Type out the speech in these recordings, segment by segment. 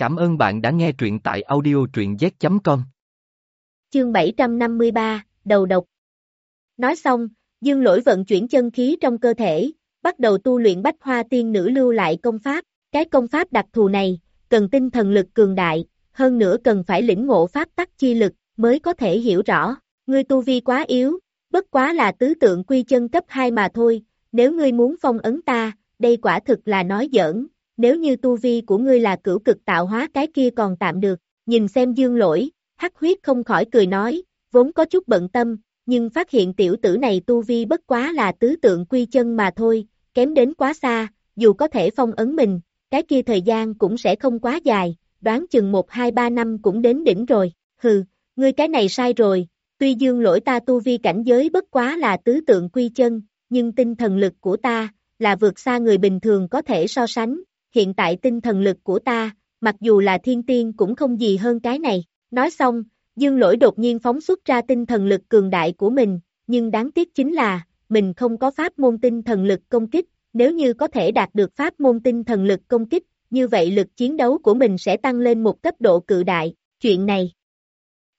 Cảm ơn bạn đã nghe truyện tại audio truyện z.com. Chương 753, Đầu độc Nói xong, dương lỗi vận chuyển chân khí trong cơ thể, bắt đầu tu luyện bách hoa tiên nữ lưu lại công pháp. Cái công pháp đặc thù này, cần tinh thần lực cường đại, hơn nữa cần phải lĩnh ngộ pháp tắc chi lực, mới có thể hiểu rõ. Ngươi tu vi quá yếu, bất quá là tứ tượng quy chân cấp 2 mà thôi, nếu ngươi muốn phong ấn ta, đây quả thực là nói giỡn, nếu như tu vi của ngươi là cửu cực tạo hóa cái kia còn tạm được, nhìn xem dương lỗi, hắc huyết không khỏi cười nói, vốn có chút bận tâm, nhưng phát hiện tiểu tử này tu vi bất quá là tứ tượng quy chân mà thôi, kém đến quá xa, dù có thể phong ấn mình, cái kia thời gian cũng sẽ không quá dài, đoán chừng 1-2-3 năm cũng đến đỉnh rồi, hừ, ngươi cái này sai rồi, tuy dương lỗi ta tu vi cảnh giới bất quá là tứ tượng quy chân, nhưng tinh thần lực của ta, là vượt xa người bình thường có thể so sánh, hiện tại tinh thần lực của ta, mặc dù là thiên tiên cũng không gì hơn cái này. Nói xong, dương lỗi đột nhiên phóng xuất ra tinh thần lực cường đại của mình, nhưng đáng tiếc chính là, mình không có pháp môn tinh thần lực công kích, nếu như có thể đạt được pháp môn tinh thần lực công kích, như vậy lực chiến đấu của mình sẽ tăng lên một cấp độ cự đại, chuyện này.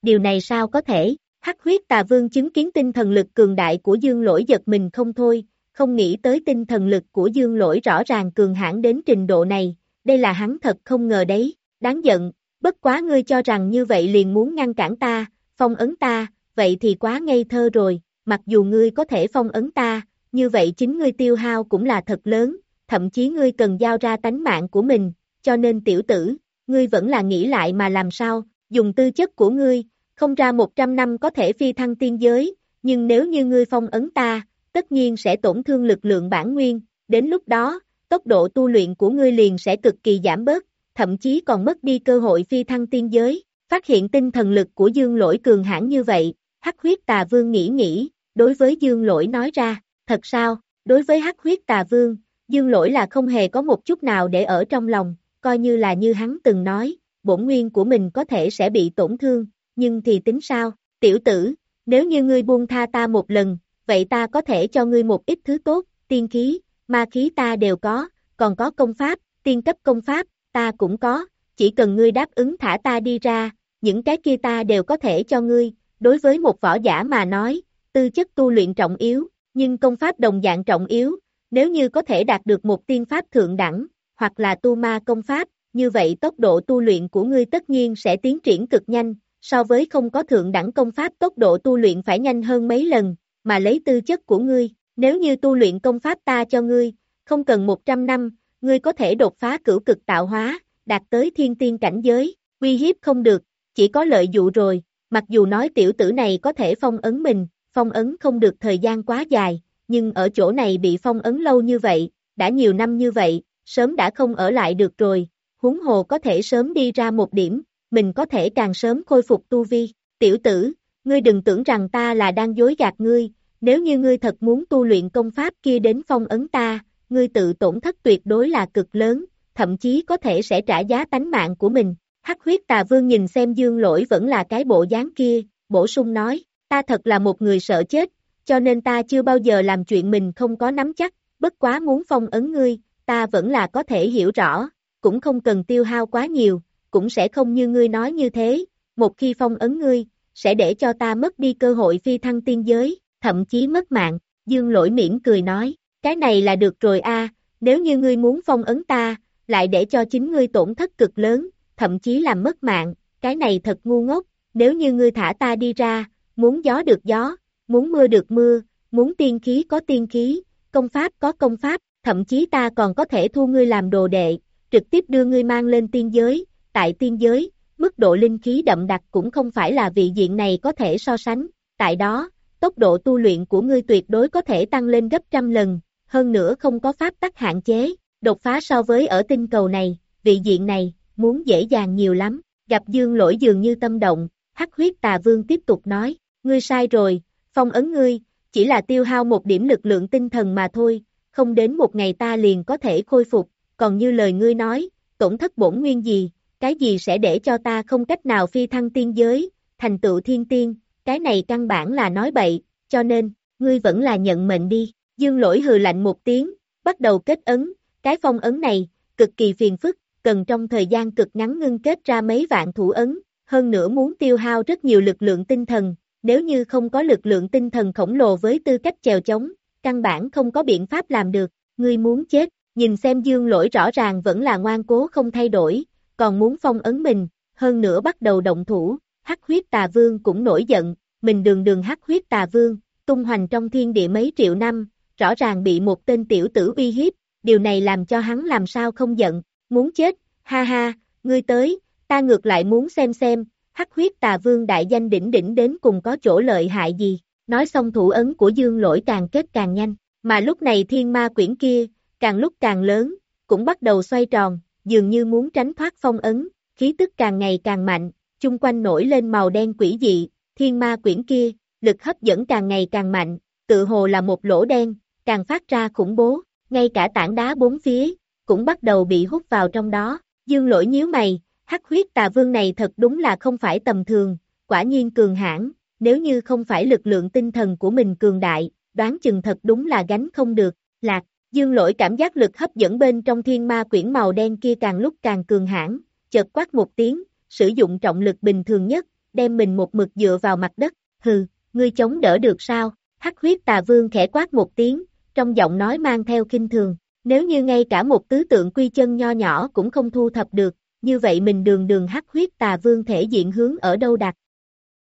Điều này sao có thể, hắc huyết tà vương chứng kiến tinh thần lực cường đại của dương lỗi giật mình không thôi, không nghĩ tới tinh thần lực của dương lỗi rõ ràng cường hãn đến trình độ này, đây là hắn thật không ngờ đấy, đáng giận, bất quá ngươi cho rằng như vậy liền muốn ngăn cản ta, phong ấn ta, vậy thì quá ngây thơ rồi, mặc dù ngươi có thể phong ấn ta, như vậy chính ngươi tiêu hao cũng là thật lớn, thậm chí ngươi cần giao ra tánh mạng của mình, cho nên tiểu tử, ngươi vẫn là nghĩ lại mà làm sao, dùng tư chất của ngươi, không ra 100 năm có thể phi thăng tiên giới, nhưng nếu như ngươi phong ấn ta, tất nhiên sẽ tổn thương lực lượng bản nguyên, đến lúc đó, tốc độ tu luyện của ngươi liền sẽ cực kỳ giảm bớt, thậm chí còn mất đi cơ hội phi thăng tiên giới. Phát hiện tinh thần lực của dương lỗi cường hãn như vậy, hắc huyết tà vương nghĩ nghĩ, đối với dương lỗi nói ra, thật sao, đối với hắc huyết tà vương, dương lỗi là không hề có một chút nào để ở trong lòng, coi như là như hắn từng nói, bổn nguyên của mình có thể sẽ bị tổn thương, nhưng thì tính sao, tiểu tử, nếu như ngươi buông tha ta một lần, vậy ta có thể cho ngươi một ít thứ tốt, tiên khí, ma khí ta đều có, còn có công pháp, tiên cấp công pháp, ta cũng có, chỉ cần ngươi đáp ứng thả ta đi ra, những cái kia ta đều có thể cho ngươi, đối với một võ giả mà nói, tư chất tu luyện trọng yếu, nhưng công pháp đồng dạng trọng yếu, nếu như có thể đạt được một tiên pháp thượng đẳng, hoặc là tu ma công pháp, như vậy tốc độ tu luyện của ngươi tất nhiên sẽ tiến triển cực nhanh, so với không có thượng đẳng công pháp tốc độ tu luyện phải nhanh hơn mấy lần, mà lấy tư chất của ngươi, nếu như tu luyện công pháp ta cho ngươi, không cần 100 năm, ngươi có thể đột phá cửu cực tạo hóa, đạt tới thiên tiên cảnh giới, uy hiếp không được, chỉ có lợi dụ rồi, mặc dù nói tiểu tử này có thể phong ấn mình, phong ấn không được thời gian quá dài, nhưng ở chỗ này bị phong ấn lâu như vậy, đã nhiều năm như vậy, sớm đã không ở lại được rồi, huống hồ có thể sớm đi ra một điểm, mình có thể càng sớm khôi phục tu vi, tiểu tử, ngươi đừng tưởng rằng ta là đang dối gạt ngươi, nếu như ngươi thật muốn tu luyện công pháp kia đến phong ấn ta, ngươi tự tổn thất tuyệt đối là cực lớn, thậm chí có thể sẽ trả giá tánh mạng của mình. Hắc huyết tà vương nhìn xem dương lỗi vẫn là cái bộ dáng kia, bổ sung nói, ta thật là một người sợ chết, cho nên ta chưa bao giờ làm chuyện mình không có nắm chắc, bất quá muốn phong ấn ngươi, ta vẫn là có thể hiểu rõ, cũng không cần tiêu hao quá nhiều, cũng sẽ không như ngươi nói như thế, một khi phong ấn ngươi, sẽ để cho ta mất đi cơ hội phi thăng tiên giới, thậm chí mất mạng, dương lỗi miễn cười nói, cái này là được rồi a nếu như ngươi muốn phong ấn ta, lại để cho chính ngươi tổn thất cực lớn, thậm chí làm mất mạng, cái này thật ngu ngốc, nếu như ngươi thả ta đi ra, muốn gió được gió, muốn mưa được mưa, muốn tiên khí có tiên khí, công pháp có công pháp, thậm chí ta còn có thể thu ngươi làm đồ đệ, trực tiếp đưa ngươi mang lên tiên giới, tại tiên giới, mức độ linh khí đậm đặc cũng không phải là vị diện này có thể so sánh, tại đó, tốc độ tu luyện của ngươi tuyệt đối có thể tăng lên gấp trăm lần, hơn nữa không có pháp tắc hạn chế, đột phá so với ở tinh cầu này, vị diện này, muốn dễ dàng nhiều lắm, gặp dương lỗi dường như tâm động, hắc huyết tà vương tiếp tục nói, ngươi sai rồi, phong ấn ngươi, chỉ là tiêu hao một điểm lực lượng tinh thần mà thôi, không đến một ngày ta liền có thể khôi phục, còn như lời ngươi nói, tổn thất bổn nguyên gì, cái gì sẽ để cho ta không cách nào phi thăng tiên giới, thành tựu thiên tiên, cái này căn bản là nói bậy, cho nên, ngươi vẫn là nhận mệnh đi. Dương lỗi hừ lạnh một tiếng, bắt đầu kết ấn, cái phong ấn này, cực kỳ phiền phức, cần trong thời gian cực ngắn ngưng kết ra mấy vạn thủ ấn, hơn nữa muốn tiêu hao rất nhiều lực lượng tinh thần, nếu như không có lực lượng tinh thần khổng lồ với tư cách chèo chống, căn bản không có biện pháp làm được, ngươi muốn chết, nhìn xem dương lỗi rõ ràng vẫn là ngoan cố không thay đổi, còn muốn phong ấn mình, hơn nữa bắt đầu động thủ, hắc huyết tà vương cũng nổi giận, mình đường đường hắc huyết tà vương, tung hoành trong thiên địa mấy triệu năm, rõ ràng bị một tên tiểu tử uy hiếp, điều này làm cho hắn làm sao không giận, muốn chết, ha ha, ngươi tới, ta ngược lại muốn xem xem, hắc huyết tà vương đại danh đỉnh đỉnh đến cùng có chỗ lợi hại gì, nói xong thủ ấn của dương lỗi càng kết càng nhanh, mà lúc này thiên ma quyển kia, càng lúc càng lớn, cũng bắt đầu xoay tròn, dường như muốn tránh thoát phong ấn, khí tức càng ngày càng mạnh, chung quanh nổi lên màu đen quỷ dị, thiên ma quyển kia, lực hấp dẫn càng ngày càng mạnh, tự hồ là một lỗ đen, càng phát ra khủng bố, ngay cả tảng đá bốn phía, cũng bắt đầu bị hút vào trong đó, dương lỗi nhíu mày, hắc huyết tà vương này thật đúng là không phải tầm thường, quả nhiên cường hãn nếu như không phải lực lượng tinh thần của mình cường đại, đoán chừng thật đúng là gánh không được, lạc, dương lỗi cảm giác lực hấp dẫn bên trong thiên ma quyển màu đen kia càng lúc càng cường hãn chợt quát một tiếng, sử dụng trọng lực bình thường nhất, đem mình một mực dựa vào mặt đất, hừ, ngươi chống đỡ được sao, hắc huyết tà vương khẽ quát một tiếng, trong giọng nói mang theo kinh thường, nếu như ngay cả một tứ tượng quy chân nho nhỏ cũng không thu thập được, như vậy mình đường đường hắc huyết tà vương thể diện hướng ở đâu đặt.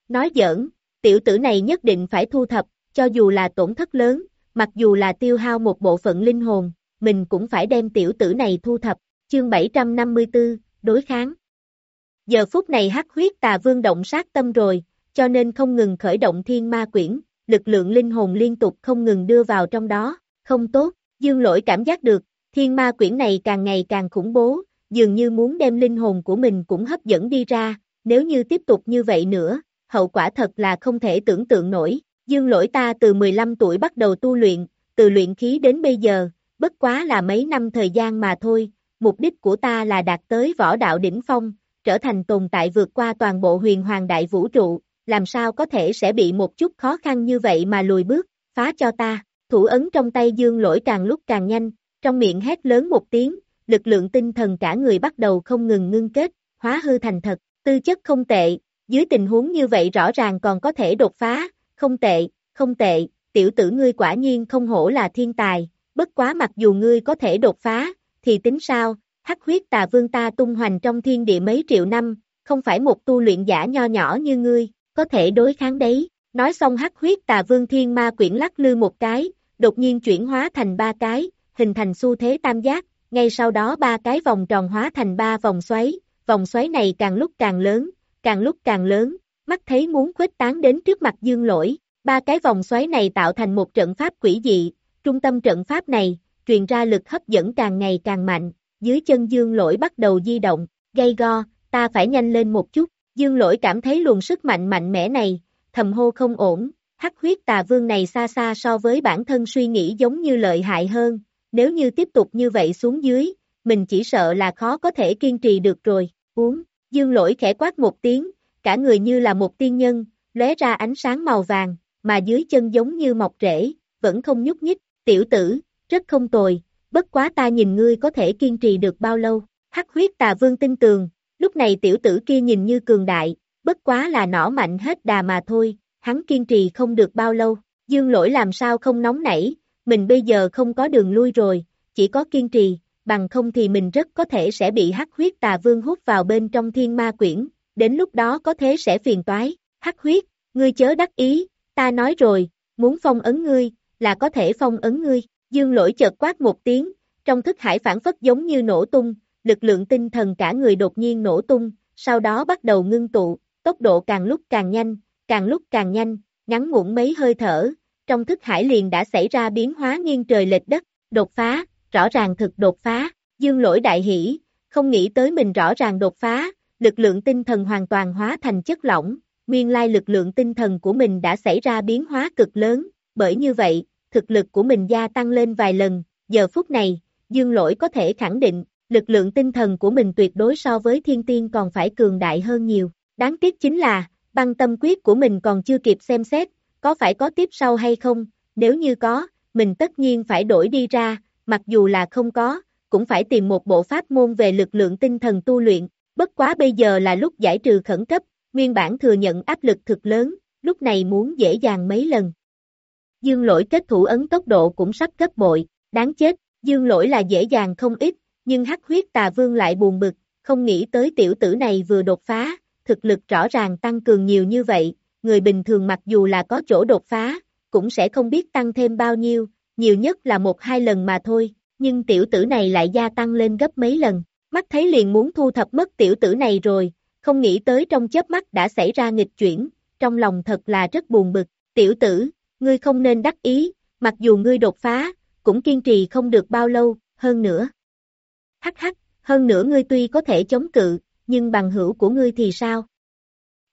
Nói giỡn, tiểu tử này nhất định phải thu thập, cho dù là tổn thất lớn, mặc dù là tiêu hao một bộ phận linh hồn, mình cũng phải đem tiểu tử này thu thập. Chương 754, đối kháng. Giờ phút này hắc huyết tà vương động sát tâm rồi, cho nên không ngừng khởi động thiên ma quyển, lực lượng linh hồn liên tục không ngừng đưa vào trong đó, không tốt, dương lỗi cảm giác được, thiên ma quyển này càng ngày càng khủng bố, dường như muốn đem linh hồn của mình cũng hấp dẫn đi ra, nếu như tiếp tục như vậy nữa, hậu quả thật là không thể tưởng tượng nổi, dương lỗi ta từ 15 tuổi bắt đầu tu luyện, từ luyện khí đến bây giờ, bất quá là mấy năm thời gian mà thôi, mục đích của ta là đạt tới võ đạo đỉnh phong, trở thành tồn tại vượt qua toàn bộ huyền hoàng đại vũ trụ, làm sao có thể sẽ bị một chút khó khăn như vậy mà lùi bước, phá cho ta, thủ ấn trong tay dương lỗi càng lúc càng nhanh, trong miệng hét lớn một tiếng, lực lượng tinh thần cả người bắt đầu không ngừng ngưng kết, hóa hư thành thật, tư chất không tệ, dưới tình huống như vậy rõ ràng còn có thể đột phá, không tệ, không tệ, tiểu tử ngươi quả nhiên không hổ là thiên tài, bất quá mặc dù ngươi có thể đột phá, thì tính sao, hắc huyết tà vương ta tung hoành trong thiên địa mấy triệu năm, không phải một tu luyện giả nho nhỏ như ngươi, có thể đối kháng đấy. Nói xong hắc huyết tà vương thiên ma quyển lắc lư một cái, đột nhiên chuyển hóa thành ba cái, hình thành xu thế tam giác, ngay sau đó ba cái vòng tròn hóa thành ba vòng xoáy, vòng xoáy này càng lúc càng lớn, càng lúc càng lớn, mắt thấy muốn khuếch tán đến trước mặt dương lỗi, ba cái vòng xoáy này tạo thành một trận pháp quỷ dị, trung tâm trận pháp này, truyền ra lực hấp dẫn càng ngày càng mạnh, dưới chân dương lỗi bắt đầu di động, gây go, ta phải nhanh lên một chút, dương lỗi cảm thấy luồng sức mạnh mạnh mẽ này, thầm hô không ổn, hắc huyết tà vương này xa xa so với bản thân suy nghĩ giống như lợi hại hơn, nếu như tiếp tục như vậy xuống dưới, mình chỉ sợ là khó có thể kiên trì được rồi, uống, dương lỗi khẽ quát một tiếng, cả người như là một tiên nhân, lóe ra ánh sáng màu vàng, mà dưới chân giống như mọc rễ, vẫn không nhúc nhích, tiểu tử, rất không tồi, bất quá ta nhìn ngươi có thể kiên trì được bao lâu, hắc huyết tà vương tin tường, lúc này tiểu tử kia nhìn như cường đại, bất quá là nỏ mạnh hết đà mà thôi, hắn kiên trì không được bao lâu, dương lỗi làm sao không nóng nảy, mình bây giờ không có đường lui rồi, chỉ có kiên trì, bằng không thì mình rất có thể sẽ bị hắc huyết tà vương hút vào bên trong thiên ma quyển, đến lúc đó có thế sẽ phiền toái, hắc huyết, ngươi chớ đắc ý, ta nói rồi, muốn phong ấn ngươi, là có thể phong ấn ngươi, dương lỗi chợt quát một tiếng, trong thức hải phản phất giống như nổ tung, lực lượng tinh thần cả người đột nhiên nổ tung, sau đó bắt đầu ngưng tụ, tốc độ càng lúc càng nhanh, càng lúc càng nhanh, ngắn ngủn mấy hơi thở, trong thức hải liền đã xảy ra biến hóa nghiêng trời lệch đất, đột phá, rõ ràng thực đột phá, dương lỗi đại hỷ, không nghĩ tới mình rõ ràng đột phá, lực lượng tinh thần hoàn toàn hóa thành chất lỏng, nguyên lai lực lượng tinh thần của mình đã xảy ra biến hóa cực lớn, bởi như vậy, thực lực của mình gia tăng lên vài lần, giờ phút này, dương lỗi có thể khẳng định, lực lượng tinh thần của mình tuyệt đối so với thiên tiên còn phải cường đại hơn nhiều, đáng tiếc chính là, băng tâm quyết của mình còn chưa kịp xem xét, có phải có tiếp sau hay không, nếu như có, mình tất nhiên phải đổi đi ra, mặc dù là không có, cũng phải tìm một bộ pháp môn về lực lượng tinh thần tu luyện, bất quá bây giờ là lúc giải trừ khẩn cấp, nguyên bản thừa nhận áp lực thực lớn, lúc này muốn dễ dàng mấy lần. Dương lỗi kết thủ ấn tốc độ cũng sắp gấp bội, đáng chết, dương lỗi là dễ dàng không ít, nhưng hắc huyết tà vương lại buồn bực, không nghĩ tới tiểu tử này vừa đột phá, thực lực rõ ràng tăng cường nhiều như vậy, người bình thường mặc dù là có chỗ đột phá, cũng sẽ không biết tăng thêm bao nhiêu, nhiều nhất là một hai lần mà thôi, nhưng tiểu tử này lại gia tăng lên gấp mấy lần, mắt thấy liền muốn thu thập mất tiểu tử này rồi, không nghĩ tới trong chớp mắt đã xảy ra nghịch chuyển, trong lòng thật là rất buồn bực, tiểu tử, ngươi không nên đắc ý, mặc dù ngươi đột phá, cũng kiên trì không được bao lâu, hơn nữa. Hắc hắc, hơn nữa ngươi tuy có thể chống cự, nhưng bằng hữu của ngươi thì sao?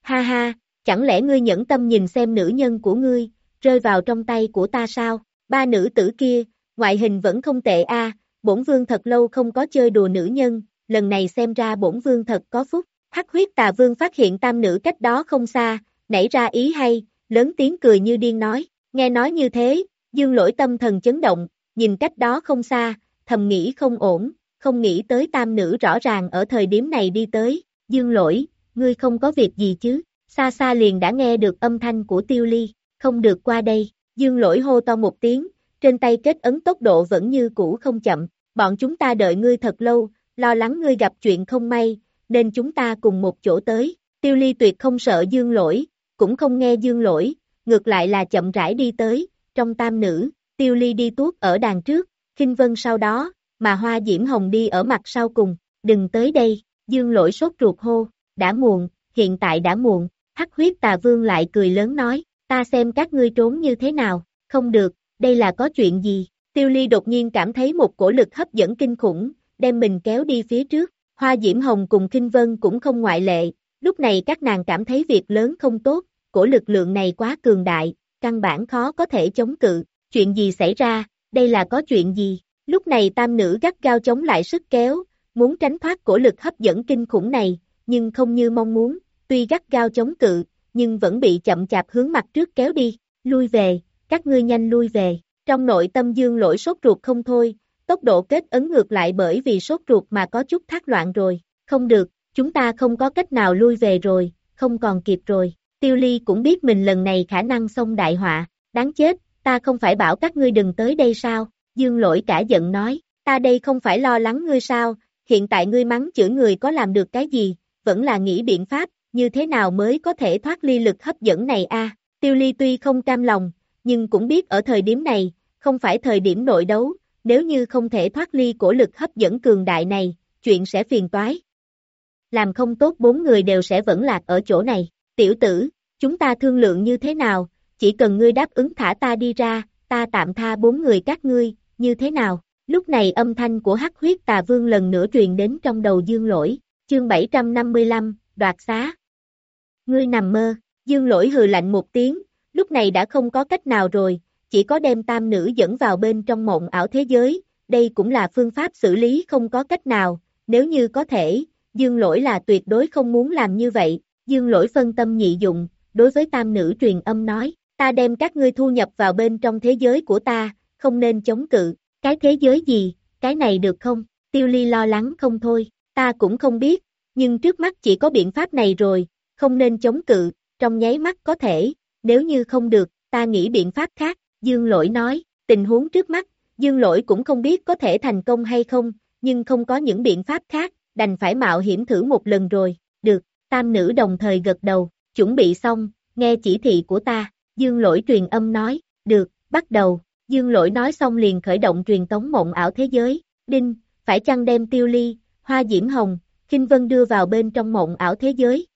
Ha ha, chẳng lẽ ngươi nhẫn tâm nhìn xem nữ nhân của ngươi, rơi vào trong tay của ta sao? Ba nữ tử kia, ngoại hình vẫn không tệ a, bổn vương thật lâu không có chơi đùa nữ nhân, lần này xem ra bổn vương thật có phúc. Hắc huyết tà vương phát hiện tam nữ cách đó không xa, nảy ra ý hay, lớn tiếng cười như điên nói, nghe nói như thế, dương lỗi tâm thần chấn động, nhìn cách đó không xa, thầm nghĩ không ổn, không nghĩ tới tam nữ rõ ràng ở thời điểm này đi tới, dương lỗi, ngươi không có việc gì chứ, xa xa liền đã nghe được âm thanh của tiêu ly, không được qua đây, dương lỗi hô to một tiếng, trên tay kết ấn tốc độ vẫn như cũ không chậm, bọn chúng ta đợi ngươi thật lâu, lo lắng ngươi gặp chuyện không may, nên chúng ta cùng một chỗ tới, tiêu ly tuyệt không sợ dương lỗi, cũng không nghe dương lỗi, ngược lại là chậm rãi đi tới, trong tam nữ, tiêu ly đi tuốt ở đàn trước, khinh vân sau đó, mà hoa diễm hồng đi ở mặt sau cùng, đừng tới đây, dương lỗi sốt ruột hô, đã muộn, hiện tại đã muộn, hắc huyết tà vương lại cười lớn nói, ta xem các ngươi trốn như thế nào, không được, đây là có chuyện gì, tiêu ly đột nhiên cảm thấy một cổ lực hấp dẫn kinh khủng, đem mình kéo đi phía trước, hoa diễm hồng cùng kinh vân cũng không ngoại lệ, lúc này các nàng cảm thấy việc lớn không tốt, cổ lực lượng này quá cường đại, căn bản khó có thể chống cự, chuyện gì xảy ra, đây là có chuyện gì, lúc này tam nữ gắt gao chống lại sức kéo, muốn tránh thoát cổ lực hấp dẫn kinh khủng này, nhưng không như mong muốn, tuy gắt gao chống cự, nhưng vẫn bị chậm chạp hướng mặt trước kéo đi, lui về, các ngươi nhanh lui về, trong nội tâm dương lỗi sốt ruột không thôi, tốc độ kết ấn ngược lại bởi vì sốt ruột mà có chút thác loạn rồi, không được, chúng ta không có cách nào lui về rồi, không còn kịp rồi, tiêu ly cũng biết mình lần này khả năng xông đại họa, đáng chết, ta không phải bảo các ngươi đừng tới đây sao, dương lỗi cả giận nói, ta đây không phải lo lắng ngươi sao, hiện tại ngươi mắng chửi người có làm được cái gì, vẫn là nghĩ biện pháp, như thế nào mới có thể thoát ly lực hấp dẫn này a? Tiêu ly tuy không cam lòng, nhưng cũng biết ở thời điểm này, không phải thời điểm nội đấu, nếu như không thể thoát ly của lực hấp dẫn cường đại này, chuyện sẽ phiền toái. Làm không tốt bốn người đều sẽ vẫn lạc ở chỗ này, tiểu tử, chúng ta thương lượng như thế nào, chỉ cần ngươi đáp ứng thả ta đi ra, ta tạm tha bốn người các ngươi, như thế nào? Lúc này âm thanh của hắc huyết tà vương lần nữa truyền đến trong đầu dương lỗi, chương 755, đoạt xá. Ngươi nằm mơ, dương lỗi hừ lạnh một tiếng, lúc này đã không có cách nào rồi, chỉ có đem tam nữ dẫn vào bên trong mộng ảo thế giới, đây cũng là phương pháp xử lý không có cách nào, nếu như có thể, dương lỗi là tuyệt đối không muốn làm như vậy, dương lỗi phân tâm nhị dụng, đối với tam nữ truyền âm nói, ta đem các ngươi thu nhập vào bên trong thế giới của ta, không nên chống cự, cái thế giới gì, cái này được không, tiêu ly lo lắng không thôi, ta cũng không biết, nhưng trước mắt chỉ có biện pháp này rồi, không nên chống cự, trong nháy mắt có thể, nếu như không được, ta nghĩ biện pháp khác, Dương Lỗi nói, tình huống trước mắt, Dương Lỗi cũng không biết có thể thành công hay không, nhưng không có những biện pháp khác, đành phải mạo hiểm thử một lần rồi, được, tam nữ đồng thời gật đầu, chuẩn bị xong, nghe chỉ thị của ta, Dương Lỗi truyền âm nói, được, bắt đầu, Dương Lỗi nói xong liền khởi động truyền tống mộng ảo thế giới, đinh, phải chăng đem tiêu ly, hoa diễm hồng, kinh vân đưa vào bên trong mộng ảo thế giới,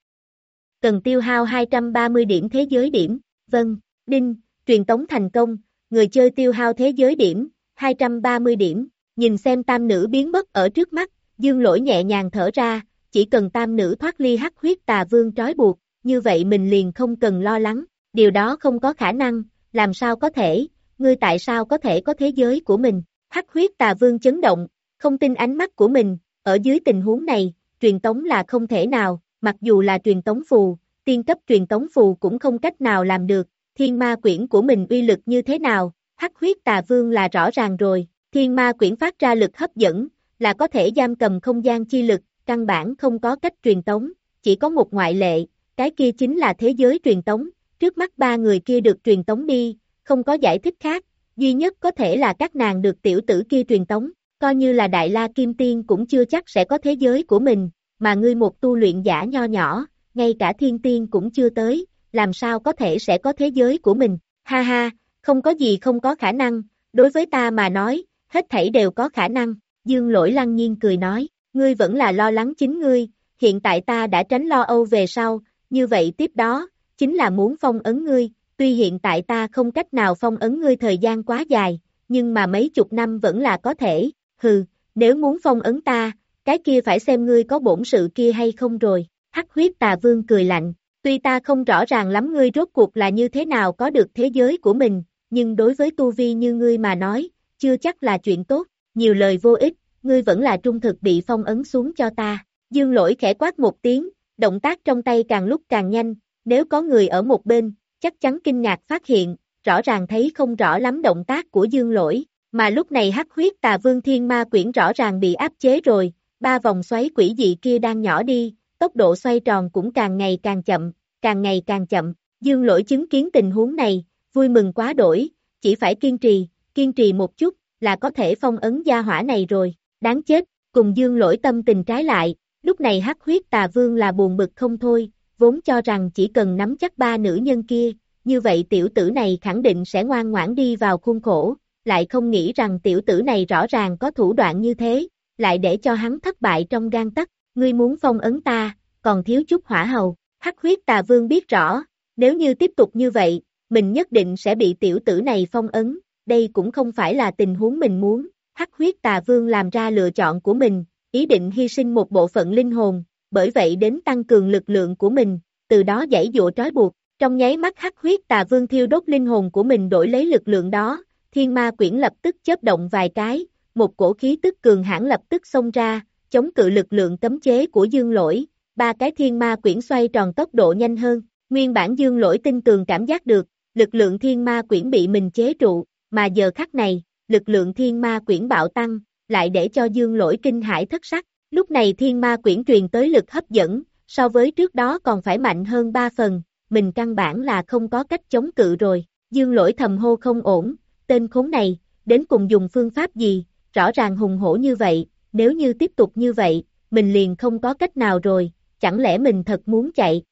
cần tiêu hao 230 điểm thế giới điểm, vâng, đinh, truyền tống thành công, người chơi tiêu hao thế giới điểm, 230 điểm, nhìn xem tam nữ biến mất ở trước mắt, dương lỗi nhẹ nhàng thở ra, chỉ cần tam nữ thoát ly hắc huyết tà vương trói buộc, như vậy mình liền không cần lo lắng, điều đó không có khả năng, làm sao có thể, ngươi tại sao có thể có thế giới của mình, hắc huyết tà vương chấn động, không tin ánh mắt của mình, ở dưới tình huống này, truyền tống là không thể nào, mặc dù là truyền tống phù, tiên cấp truyền tống phù cũng không cách nào làm được, thiên ma quyển của mình uy lực như thế nào, hắc huyết tà vương là rõ ràng rồi, thiên ma quyển phát ra lực hấp dẫn, là có thể giam cầm không gian chi lực, căn bản không có cách truyền tống, chỉ có một ngoại lệ, cái kia chính là thế giới truyền tống, trước mắt ba người kia được truyền tống đi, không có giải thích khác, duy nhất có thể là các nàng được tiểu tử kia truyền tống, coi như là Đại La Kim Tiên cũng chưa chắc sẽ có thế giới của mình, mà ngươi một tu luyện giả nho nhỏ, ngay cả thiên tiên cũng chưa tới, làm sao có thể sẽ có thế giới của mình, ha ha, không có gì không có khả năng, đối với ta mà nói, hết thảy đều có khả năng, dương lỗi lăng nhiên cười nói, ngươi vẫn là lo lắng chính ngươi, hiện tại ta đã tránh lo âu về sau, như vậy tiếp đó, chính là muốn phong ấn ngươi, tuy hiện tại ta không cách nào phong ấn ngươi thời gian quá dài, nhưng mà mấy chục năm vẫn là có thể, hừ, nếu muốn phong ấn ta, cái kia phải xem ngươi có bổn sự kia hay không rồi, hắc huyết tà vương cười lạnh, tuy ta không rõ ràng lắm ngươi rốt cuộc là như thế nào có được thế giới của mình, nhưng đối với tu vi như ngươi mà nói, chưa chắc là chuyện tốt, nhiều lời vô ích, ngươi vẫn là trung thực bị phong ấn xuống cho ta, dương lỗi khẽ quát một tiếng, động tác trong tay càng lúc càng nhanh, nếu có người ở một bên, chắc chắn kinh ngạc phát hiện, rõ ràng thấy không rõ lắm động tác của dương lỗi, mà lúc này hắc huyết tà vương thiên ma quyển rõ ràng bị áp chế rồi, ba vòng xoáy quỷ dị kia đang nhỏ đi, tốc độ xoay tròn cũng càng ngày càng chậm, càng ngày càng chậm, dương lỗi chứng kiến tình huống này, vui mừng quá đổi, chỉ phải kiên trì, kiên trì một chút, là có thể phong ấn gia hỏa này rồi, đáng chết, cùng dương lỗi tâm tình trái lại, lúc này hắc huyết tà vương là buồn bực không thôi, vốn cho rằng chỉ cần nắm chắc ba nữ nhân kia, như vậy tiểu tử này khẳng định sẽ ngoan ngoãn đi vào khuôn khổ, lại không nghĩ rằng tiểu tử này rõ ràng có thủ đoạn như thế, lại để cho hắn thất bại trong gan tắc, ngươi muốn phong ấn ta, còn thiếu chút hỏa hầu, hắc huyết tà vương biết rõ, nếu như tiếp tục như vậy, mình nhất định sẽ bị tiểu tử này phong ấn, đây cũng không phải là tình huống mình muốn, hắc huyết tà vương làm ra lựa chọn của mình, ý định hy sinh một bộ phận linh hồn, bởi vậy đến tăng cường lực lượng của mình, từ đó giải dụa trói buộc, trong nháy mắt hắc huyết tà vương thiêu đốt linh hồn của mình đổi lấy lực lượng đó, thiên ma quyển lập tức chớp động vài cái, một cổ khí tức cường hãn lập tức xông ra, chống cự lực lượng cấm chế của dương lỗi, ba cái thiên ma quyển xoay tròn tốc độ nhanh hơn, nguyên bản dương lỗi tin tường cảm giác được, lực lượng thiên ma quyển bị mình chế trụ, mà giờ khắc này, lực lượng thiên ma quyển bạo tăng, lại để cho dương lỗi kinh hải thất sắc, lúc này thiên ma quyển truyền tới lực hấp dẫn, so với trước đó còn phải mạnh hơn ba phần, mình căn bản là không có cách chống cự rồi, dương lỗi thầm hô không ổn, tên khốn này, đến cùng dùng phương pháp gì, rõ ràng hùng hổ như vậy, nếu như tiếp tục như vậy, mình liền không có cách nào rồi, chẳng lẽ mình thật muốn chạy?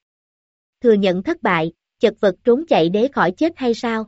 Thừa nhận thất bại, chật vật trốn chạy để khỏi chết hay sao?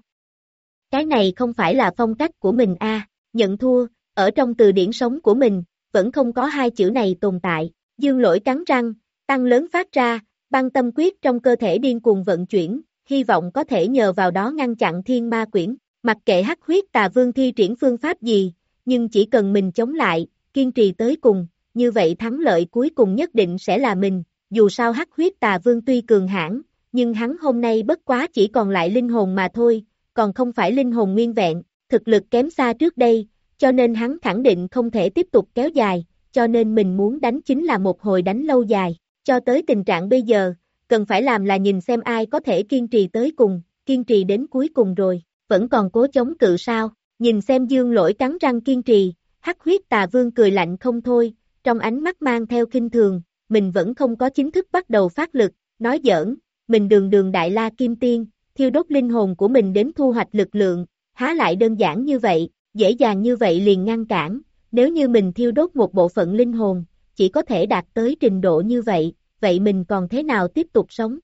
Cái này không phải là phong cách của mình a nhận thua, ở trong từ điển sống của mình, vẫn không có hai chữ này tồn tại, dương lỗi cắn răng, tăng lớn phát ra, băng tâm quyết trong cơ thể điên cuồng vận chuyển, hy vọng có thể nhờ vào đó ngăn chặn thiên ma quyển, mặc kệ hắc huyết tà vương thi triển phương pháp gì, nhưng chỉ cần mình chống lại, kiên trì tới cùng, như vậy thắng lợi cuối cùng nhất định sẽ là mình, dù sao hắc huyết tà vương tuy cường hãn, nhưng hắn hôm nay bất quá chỉ còn lại linh hồn mà thôi, còn không phải linh hồn nguyên vẹn, thực lực kém xa trước đây, cho nên hắn khẳng định không thể tiếp tục kéo dài, cho nên mình muốn đánh chính là một hồi đánh lâu dài, cho tới tình trạng bây giờ, cần phải làm là nhìn xem ai có thể kiên trì tới cùng, kiên trì đến cuối cùng rồi, vẫn còn cố chống cự sao, nhìn xem dương lỗi cắn răng kiên trì, hắc huyết tà vương cười lạnh không thôi, trong ánh mắt mang theo kinh thường, mình vẫn không có chính thức bắt đầu phát lực, nói giỡn, mình đường đường đại la kim tiên, thiêu đốt linh hồn của mình đến thu hoạch lực lượng, há lại đơn giản như vậy, dễ dàng như vậy liền ngăn cản, nếu như mình thiêu đốt một bộ phận linh hồn, chỉ có thể đạt tới trình độ như vậy, vậy mình còn thế nào tiếp tục sống?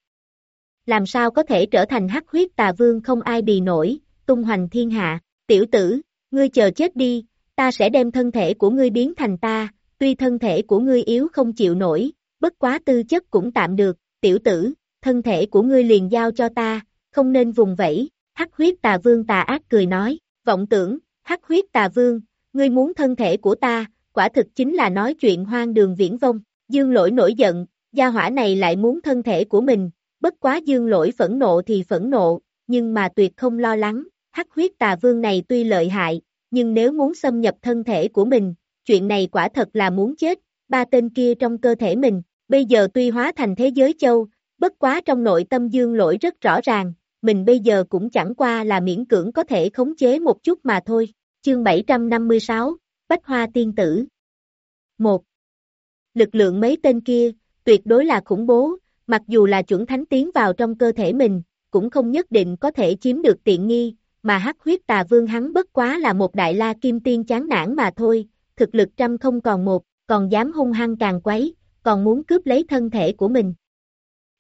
Làm sao có thể trở thành hắc huyết tà vương không ai bì nổi, tung hoành thiên hạ, tiểu tử, ngươi chờ chết đi, ta sẽ đem thân thể của ngươi biến thành ta, tuy thân thể của ngươi yếu không chịu nổi, bất quá tư chất cũng tạm được, tiểu tử, thân thể của ngươi liền giao cho ta, không nên vùng vẫy, hắc huyết tà vương tà ác cười nói, vọng tưởng, hắc huyết tà vương, ngươi muốn thân thể của ta, quả thực chính là nói chuyện hoang đường viễn vông, dương lỗi nổi giận, gia hỏa này lại muốn thân thể của mình, bất quá dương lỗi phẫn nộ thì phẫn nộ, nhưng mà tuyệt không lo lắng, hắc huyết tà vương này tuy lợi hại, nhưng nếu muốn xâm nhập thân thể của mình, chuyện này quả thật là muốn chết, ba tên kia trong cơ thể mình, bây giờ tuy hóa thành thế giới châu, bất quá trong nội tâm dương lỗi rất rõ ràng, mình bây giờ cũng chẳng qua là miễn cưỡng có thể khống chế một chút mà thôi. Chương 756, Bách Hoa Tiên Tử Một. Lực lượng mấy tên kia, tuyệt đối là khủng bố, mặc dù là chuẩn thánh tiến vào trong cơ thể mình, cũng không nhất định có thể chiếm được tiện nghi, mà hắc huyết tà vương hắn bất quá là một đại la kim tiên chán nản mà thôi, thực lực trăm không còn một, còn dám hung hăng càng quấy, còn muốn cướp lấy thân thể của mình.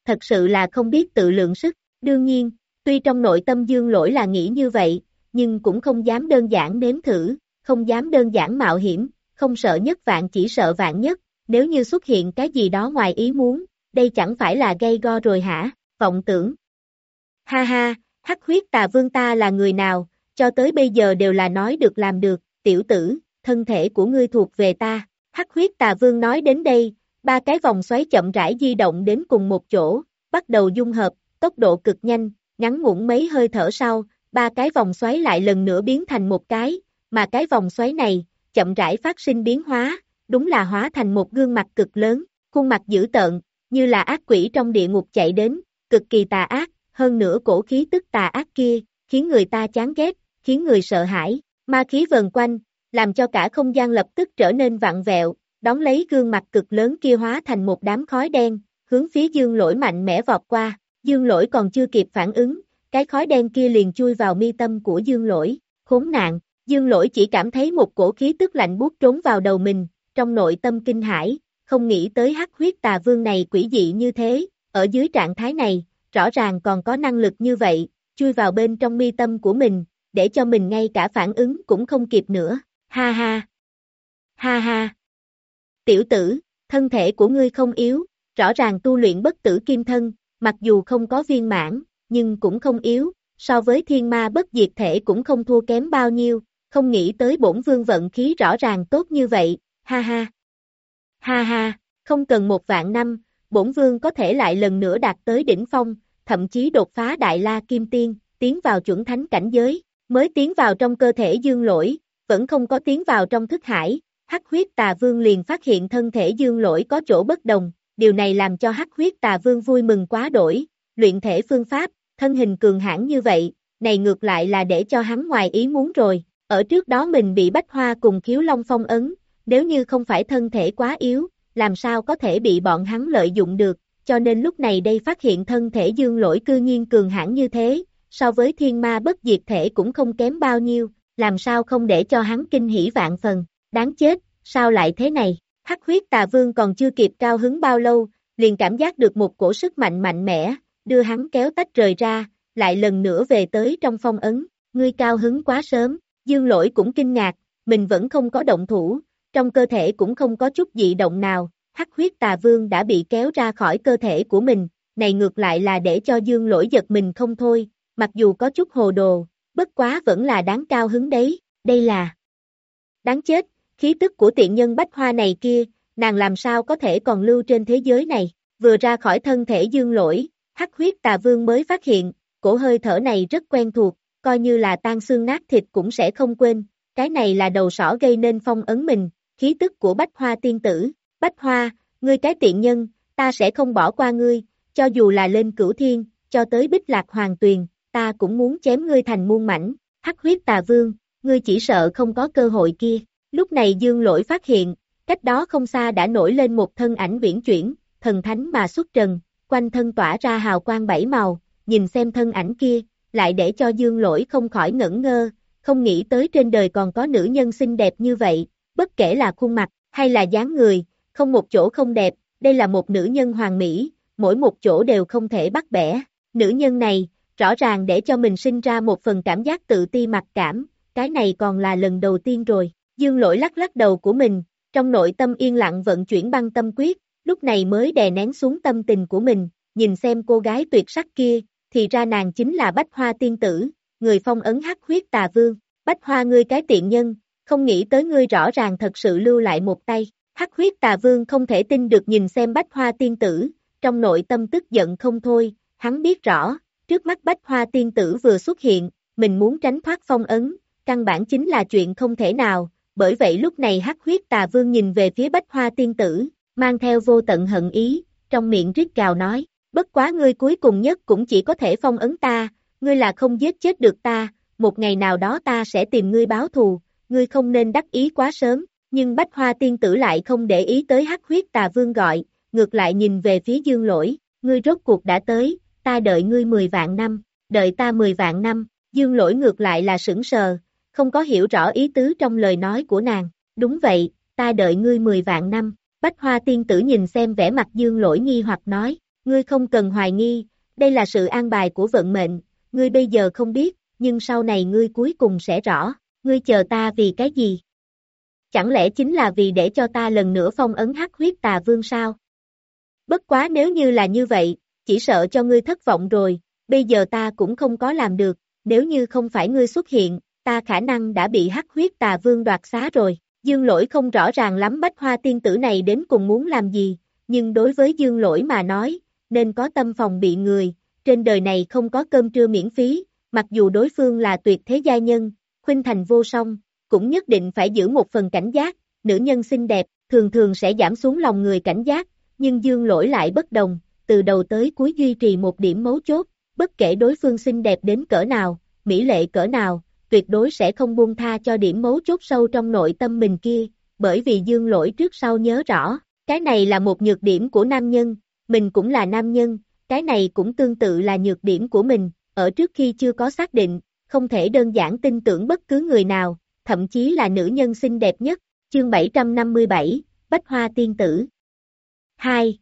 Thật sự là không biết tự lượng sức, đương nhiên, tuy trong nội tâm dương lỗi là nghĩ như vậy, nhưng cũng không dám đơn giản nếm thử, không dám đơn giản mạo hiểm, không sợ nhất vạn chỉ sợ vạn nhất, nếu như xuất hiện cái gì đó ngoài ý muốn, đây chẳng phải là gây go rồi hả, vọng tưởng. Ha ha, hắc huyết tà vương ta là người nào, cho tới bây giờ đều là nói được làm được, tiểu tử, thân thể của ngươi thuộc về ta. Hắc huyết tà vương nói đến đây, ba cái vòng xoáy chậm rãi di động đến cùng một chỗ, bắt đầu dung hợp, tốc độ cực nhanh, ngắn ngủn mấy hơi thở sau, ba cái vòng xoáy lại lần nữa biến thành một cái, mà cái vòng xoáy này, chậm rãi phát sinh biến hóa, đúng là hóa thành một gương mặt cực lớn, khuôn mặt dữ tợn, như là ác quỷ trong địa ngục chạy đến, cực kỳ tà ác, hơn nữa cổ khí tức tà ác kia, khiến người ta chán ghét, khiến người sợ hãi, ma khí vần quanh, làm cho cả không gian lập tức trở nên vặn vẹo, đón lấy gương mặt cực lớn kia hóa thành một đám khói đen, hướng phía dương lỗi mạnh mẽ vọt qua, dương lỗi còn chưa kịp phản ứng, cái khói đen kia liền chui vào mi tâm của dương lỗi, khốn nạn, dương lỗi chỉ cảm thấy một cổ khí tức lạnh buốt trốn vào đầu mình, trong nội tâm kinh hãi, không nghĩ tới hắc huyết tà vương này quỷ dị như thế, ở dưới trạng thái này, rõ ràng còn có năng lực như vậy, chui vào bên trong mi tâm của mình, để cho mình ngay cả phản ứng cũng không kịp nữa, ha ha, ha ha. Tiểu tử, thân thể của ngươi không yếu, rõ ràng tu luyện bất tử kim thân, mặc dù không có viên mãn, nhưng cũng không yếu, so với thiên ma bất diệt thể cũng không thua kém bao nhiêu, không nghĩ tới bổn vương vận khí rõ ràng tốt như vậy, ha ha. Ha ha, không cần một vạn năm, bổn vương có thể lại lần nữa đạt tới đỉnh phong, thậm chí đột phá đại la kim tiên, tiến vào chuẩn thánh cảnh giới, mới tiến vào trong cơ thể dương lỗi, vẫn không có tiến vào trong thức hải, hắc huyết tà vương liền phát hiện thân thể dương lỗi có chỗ bất đồng, điều này làm cho hắc huyết tà vương vui mừng quá đổi, luyện thể phương pháp, thân hình cường hãn như vậy, này ngược lại là để cho hắn ngoài ý muốn rồi, ở trước đó mình bị bách hoa cùng khiếu long phong ấn, nếu như không phải thân thể quá yếu, làm sao có thể bị bọn hắn lợi dụng được, cho nên lúc này đây phát hiện thân thể dương lỗi cư nhiên cường hãn như thế, so với thiên ma bất diệt thể cũng không kém bao nhiêu, làm sao không để cho hắn kinh hỉ vạn phần, đáng chết, sao lại thế này, hắc huyết tà vương còn chưa kịp cao hứng bao lâu, liền cảm giác được một cổ sức mạnh mạnh mẽ, đưa hắn kéo tách rời ra, lại lần nữa về tới trong phong ấn, ngươi cao hứng quá sớm, dương lỗi cũng kinh ngạc, mình vẫn không có động thủ, trong cơ thể cũng không có chút dị động nào, hắc huyết tà vương đã bị kéo ra khỏi cơ thể của mình, này ngược lại là để cho dương lỗi giật mình không thôi, mặc dù có chút hồ đồ, bất quá vẫn là đáng cao hứng đấy, đây là. Đáng chết, khí tức của tiện nhân bách hoa này kia, nàng làm sao có thể còn lưu trên thế giới này, vừa ra khỏi thân thể dương lỗi, hắc huyết tà vương mới phát hiện, cổ hơi thở này rất quen thuộc, coi như là tan xương nát thịt cũng sẽ không quên, cái này là đầu sỏ gây nên phong ấn mình, khí tức của bách hoa tiên tử, bách hoa, ngươi cái tiện nhân, ta sẽ không bỏ qua ngươi, cho dù là lên cửu thiên, cho tới bích lạc hoàng tuyền, ta cũng muốn chém ngươi thành muôn mảnh, hắc huyết tà vương, ngươi chỉ sợ không có cơ hội kia, lúc này dương lỗi phát hiện, cách đó không xa đã nổi lên một thân ảnh viễn chuyển, thần thánh mà xuất trần, quanh thân tỏa ra hào quang bảy màu, nhìn xem thân ảnh kia, lại để cho dương lỗi không khỏi ngẩn ngơ, không nghĩ tới trên đời còn có nữ nhân xinh đẹp như vậy, bất kể là khuôn mặt, hay là dáng người, không một chỗ không đẹp, đây là một nữ nhân hoàng mỹ, mỗi một chỗ đều không thể bắt bẻ. Nữ nhân này, rõ ràng để cho mình sinh ra một phần cảm giác tự ti mặc cảm, cái này còn là lần đầu tiên rồi. Dương lỗi lắc lắc đầu của mình, trong nội tâm yên lặng vận chuyển băng tâm quyết, lúc này mới đè nén xuống tâm tình của mình, nhìn xem cô gái tuyệt sắc kia, thì ra nàng chính là Bách Hoa Tiên Tử, người phong ấn hắc huyết tà vương, Bách Hoa ngươi cái tiện nhân, không nghĩ tới ngươi rõ ràng thật sự lưu lại một tay, hắc huyết tà vương không thể tin được nhìn xem Bách Hoa Tiên Tử, trong nội tâm tức giận không thôi, hắn biết rõ, trước mắt Bách Hoa Tiên Tử vừa xuất hiện, mình muốn tránh thoát phong ấn, căn bản chính là chuyện không thể nào, bởi vậy lúc này hắc huyết tà vương nhìn về phía Bách Hoa Tiên Tử, mang theo vô tận hận ý, trong miệng rít gào nói, bất quá ngươi cuối cùng nhất cũng chỉ có thể phong ấn ta, ngươi là không giết chết được ta, một ngày nào đó ta sẽ tìm ngươi báo thù, ngươi không nên đắc ý quá sớm, nhưng Bách Hoa Tiên Tử lại không để ý tới hắc huyết tà vương gọi, ngược lại nhìn về phía dương lỗi, ngươi rốt cuộc đã tới, ta đợi ngươi 10 vạn năm, đợi ta 10 vạn năm, dương lỗi ngược lại là sững sờ, không có hiểu rõ ý tứ trong lời nói của nàng, đúng vậy, ta đợi ngươi 10 vạn năm, Bách Hoa Tiên Tử nhìn xem vẻ mặt dương lỗi nghi hoặc nói, ngươi không cần hoài nghi, đây là sự an bài của vận mệnh, ngươi bây giờ không biết, nhưng sau này ngươi cuối cùng sẽ rõ, ngươi chờ ta vì cái gì? Chẳng lẽ chính là vì để cho ta lần nữa phong ấn hắc huyết tà vương sao? Bất quá nếu như là như vậy, chỉ sợ cho ngươi thất vọng rồi, bây giờ ta cũng không có làm được, nếu như không phải ngươi xuất hiện, ta khả năng đã bị hắc huyết tà vương đoạt xá rồi. Dương lỗi không rõ ràng lắm bách hoa tiên tử này đến cùng muốn làm gì, nhưng đối với dương lỗi mà nói, nên có tâm phòng bị người, trên đời này không có cơm trưa miễn phí, mặc dù đối phương là tuyệt thế gia nhân, khuynh thành vô song, cũng nhất định phải giữ một phần cảnh giác, nữ nhân xinh đẹp, thường thường sẽ giảm xuống lòng người cảnh giác, nhưng dương lỗi lại bất đồng, từ đầu tới cuối duy trì một điểm mấu chốt, bất kể đối phương xinh đẹp đến cỡ nào, mỹ lệ cỡ nào, tuyệt đối sẽ không buông tha cho điểm mấu chốt sâu trong nội tâm mình kia, bởi vì dương lỗi trước sau nhớ rõ, cái này là một nhược điểm của nam nhân, mình cũng là nam nhân, cái này cũng tương tự là nhược điểm của mình, ở trước khi chưa có xác định, không thể đơn giản tin tưởng bất cứ người nào, thậm chí là nữ nhân xinh đẹp nhất, chương 757, Bách Hoa Tiên Tử. 2.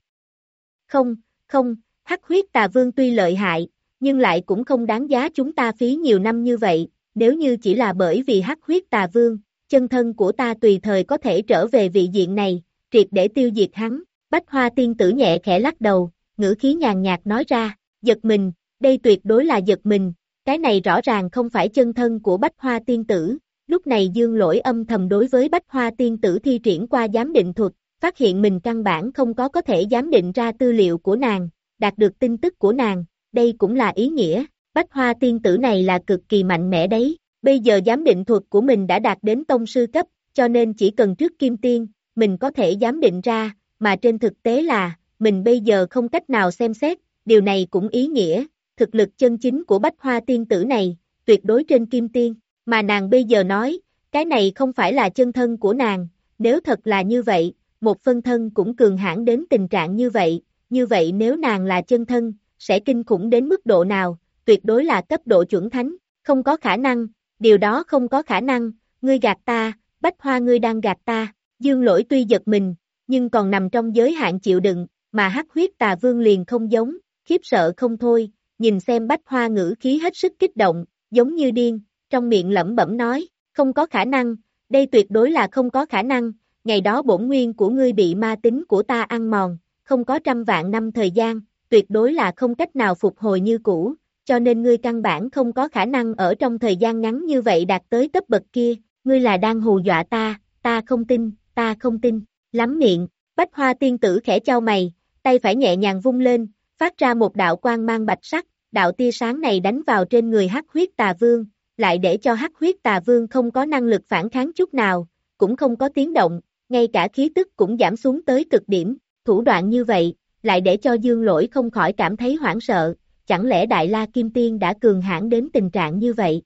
Không, không, hắc huyết tà vương tuy lợi hại, nhưng lại cũng không đáng giá chúng ta phí nhiều năm như vậy, nếu như chỉ là bởi vì hắc huyết tà vương, chân thân của ta tùy thời có thể trở về vị diện này, triệt để tiêu diệt hắn, bách hoa tiên tử nhẹ khẽ lắc đầu, ngữ khí nhàn nhạt nói ra, giật mình, đây tuyệt đối là giật mình, cái này rõ ràng không phải chân thân của bách hoa tiên tử, lúc này dương lỗi âm thầm đối với bách hoa tiên tử thi triển qua giám định thuật, phát hiện mình căn bản không có có thể giám định ra tư liệu của nàng, đạt được tin tức của nàng, đây cũng là ý nghĩa, bách hoa tiên tử này là cực kỳ mạnh mẽ đấy, bây giờ giám định thuật của mình đã đạt đến tông sư cấp, cho nên chỉ cần trước kim tiên, mình có thể giám định ra, mà trên thực tế là, mình bây giờ không cách nào xem xét, điều này cũng ý nghĩa, thực lực chân chính của bách hoa tiên tử này, tuyệt đối trên kim tiên, mà nàng bây giờ nói, cái này không phải là chân thân của nàng, nếu thật là như vậy, một phân thân cũng cường hãn đến tình trạng như vậy, như vậy nếu nàng là chân thân, sẽ kinh khủng đến mức độ nào, tuyệt đối là cấp độ chuẩn thánh, không có khả năng, điều đó không có khả năng, ngươi gạt ta, bách hoa ngươi đang gạt ta, dương lỗi tuy giật mình, nhưng còn nằm trong giới hạn chịu đựng, mà hắc huyết tà vương liền không giống, khiếp sợ không thôi, nhìn xem bách hoa ngữ khí hết sức kích động, giống như điên, trong miệng lẩm bẩm nói, không có khả năng, đây tuyệt đối là không có khả năng, ngày đó bổn nguyên của ngươi bị ma tính của ta ăn mòn, không có trăm vạn năm thời gian, tuyệt đối là không cách nào phục hồi như cũ, cho nên ngươi căn bản không có khả năng ở trong thời gian ngắn như vậy đạt tới cấp bậc kia, ngươi là đang hù dọa ta, ta không tin, ta không tin, lắm miệng, bách hoa tiên tử khẽ trao mày, tay phải nhẹ nhàng vung lên, phát ra một đạo quang mang bạch sắc, đạo tia sáng này đánh vào trên người hắc huyết tà vương, lại để cho hắc huyết tà vương không có năng lực phản kháng chút nào, cũng không có tiếng động, ngay cả khí tức cũng giảm xuống tới cực điểm, thủ đoạn như vậy, lại để cho dương lỗi không khỏi cảm thấy hoảng sợ, chẳng lẽ Đại La Kim Tiên đã cường hãn đến tình trạng như vậy?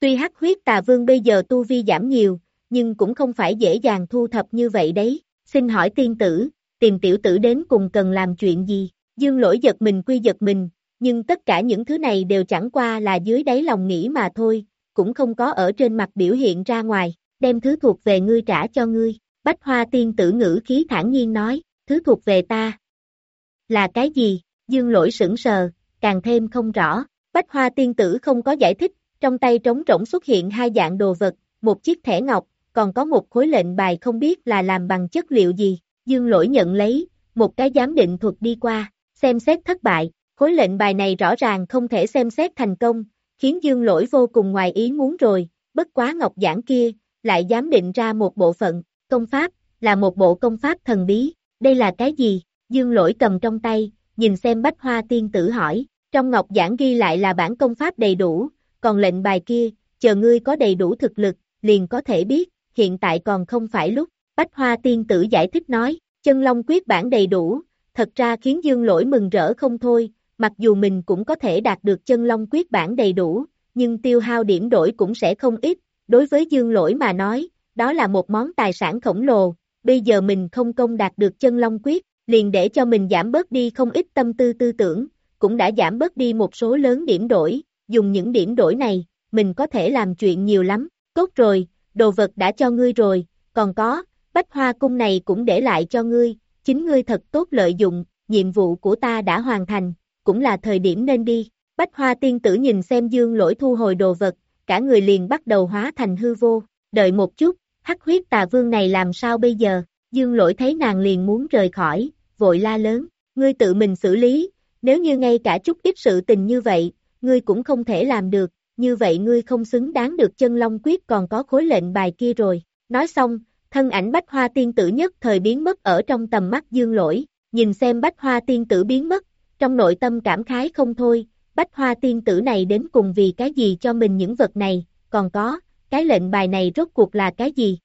Tuy hắc huyết tà vương bây giờ tu vi giảm nhiều, nhưng cũng không phải dễ dàng thu thập như vậy đấy, xin hỏi tiên tử, tìm tiểu tử đến cùng cần làm chuyện gì? Dương lỗi giật mình quy giật mình, nhưng tất cả những thứ này đều chẳng qua là dưới đáy lòng nghĩ mà thôi, cũng không có ở trên mặt biểu hiện ra ngoài, đem thứ thuộc về ngươi trả cho ngươi. Bách Hoa tiên tử ngữ khí thản nhiên nói, thứ thuộc về ta. Là cái gì? Dương lỗi sững sờ, càng thêm không rõ. Bách Hoa tiên tử không có giải thích, trong tay trống rỗng xuất hiện hai dạng đồ vật, một chiếc thẻ ngọc, còn có một khối lệnh bài không biết là làm bằng chất liệu gì. Dương lỗi nhận lấy, một cái giám định thuật đi qua, xem xét thất bại, khối lệnh bài này rõ ràng không thể xem xét thành công, khiến dương lỗi vô cùng ngoài ý muốn rồi, bất quá ngọc giảng kia, lại dám định ra một bộ phận, công pháp, là một bộ công pháp thần bí, đây là cái gì? Dương lỗi cầm trong tay, nhìn xem bách hoa tiên tử hỏi, trong ngọc giảng ghi lại là bản công pháp đầy đủ, còn lệnh bài kia, chờ ngươi có đầy đủ thực lực, liền có thể biết, hiện tại còn không phải lúc, bách hoa tiên tử giải thích nói, chân long quyết bản đầy đủ, thật ra khiến dương lỗi mừng rỡ không thôi, mặc dù mình cũng có thể đạt được chân long quyết bản đầy đủ, nhưng tiêu hao điểm đổi cũng sẽ không ít, đối với dương lỗi mà nói, đó là một món tài sản khổng lồ, bây giờ mình không công đạt được chân long quyết, liền để cho mình giảm bớt đi không ít tâm tư tư tưởng, cũng đã giảm bớt đi một số lớn điểm đổi, dùng những điểm đổi này, mình có thể làm chuyện nhiều lắm, tốt rồi, đồ vật đã cho ngươi rồi, còn có, bách hoa cung này cũng để lại cho ngươi, chính ngươi thật tốt lợi dụng, nhiệm vụ của ta đã hoàn thành, cũng là thời điểm nên đi. Bách hoa tiên tử nhìn xem dương lỗi thu hồi đồ vật, cả người liền bắt đầu hóa thành hư vô, đợi một chút, hắc huyết tà vương này làm sao bây giờ, dương lỗi thấy nàng liền muốn rời khỏi, vội la lớn, ngươi tự mình xử lý, nếu như ngay cả chút ít sự tình như vậy, ngươi cũng không thể làm được, như vậy ngươi không xứng đáng được chân long quyết còn có khối lệnh bài kia rồi. Nói xong, thân ảnh bách hoa tiên tử nhất thời biến mất ở trong tầm mắt dương lỗi, nhìn xem bách hoa tiên tử biến mất, trong nội tâm cảm khái không thôi, bách hoa tiên tử này đến cùng vì cái gì cho mình những vật này, còn có, cái lệnh bài này rốt cuộc là cái gì?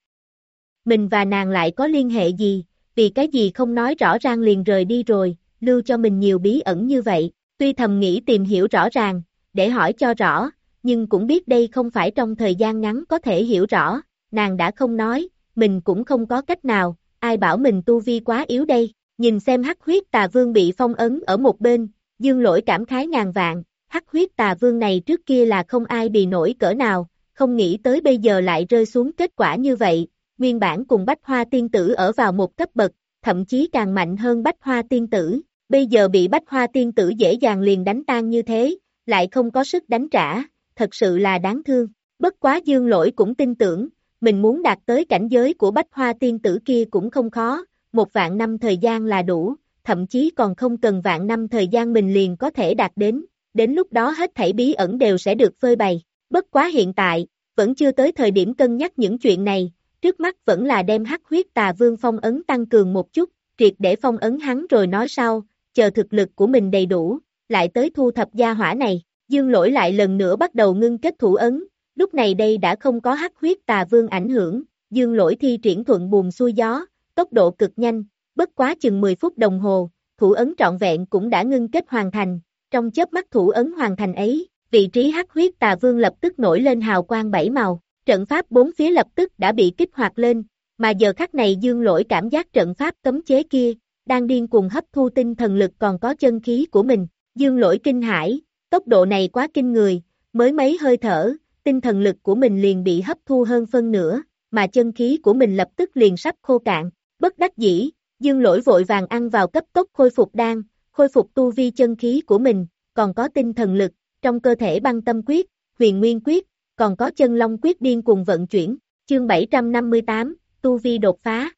Mình và nàng lại có liên hệ gì, vì cái gì không nói rõ ràng liền rời đi rồi, lưu cho mình nhiều bí ẩn như vậy, tuy thầm nghĩ tìm hiểu rõ ràng, để hỏi cho rõ, nhưng cũng biết đây không phải trong thời gian ngắn có thể hiểu rõ, nàng đã không nói, mình cũng không có cách nào, ai bảo mình tu vi quá yếu đây, nhìn xem hắc huyết tà vương bị phong ấn ở một bên, dương lỗi cảm khái ngàn vạn, hắc huyết tà vương này trước kia là không ai bị nổi cỡ nào, không nghĩ tới bây giờ lại rơi xuống kết quả như vậy, nguyên bản cùng bách hoa tiên tử ở vào một cấp bậc, thậm chí càng mạnh hơn bách hoa tiên tử, bây giờ bị bách hoa tiên tử dễ dàng liền đánh tan như thế, lại không có sức đánh trả, thật sự là đáng thương. Bất quá dương lỗi cũng tin tưởng, mình muốn đạt tới cảnh giới của bách hoa tiên tử kia cũng không khó, một vạn năm thời gian là đủ, thậm chí còn không cần vạn năm thời gian mình liền có thể đạt đến, đến lúc đó hết thảy bí ẩn đều sẽ được phơi bày. Bất quá hiện tại, vẫn chưa tới thời điểm cân nhắc những chuyện này, trước mắt vẫn là đem hắc huyết tà vương phong ấn tăng cường một chút, triệt để phong ấn hắn rồi nói sau, chờ thực lực của mình đầy đủ, lại tới thu thập gia hỏa này. Dương lỗi lại lần nữa bắt đầu ngưng kết thủ ấn, lúc này đây đã không có hắc huyết tà vương ảnh hưởng, dương lỗi thi triển thuận buồm xuôi gió, tốc độ cực nhanh, bất quá chừng 10 phút đồng hồ, thủ ấn trọn vẹn cũng đã ngưng kết hoàn thành, trong chớp mắt thủ ấn hoàn thành ấy, vị trí hắc huyết tà vương lập tức nổi lên hào quang bảy màu, trận pháp bốn phía lập tức đã bị kích hoạt lên, mà giờ khắc này dương lỗi cảm giác trận pháp cấm chế kia, đang điên cuồng hấp thu tinh thần lực còn có chân khí của mình, dương lỗi kinh hãi, Tốc độ này quá kinh người, mới mấy hơi thở, tinh thần lực của mình liền bị hấp thu hơn phân nửa, mà chân khí của mình lập tức liền sắp khô cạn. Bất đắc dĩ, dương lỗi vội vàng ăn vào cấp tốc khôi phục đan, khôi phục tu vi chân khí của mình, còn có tinh thần lực, trong cơ thể băng tâm quyết, huyền nguyên quyết, còn có chân long quyết điên cùng vận chuyển, chương 758, tu vi đột phá.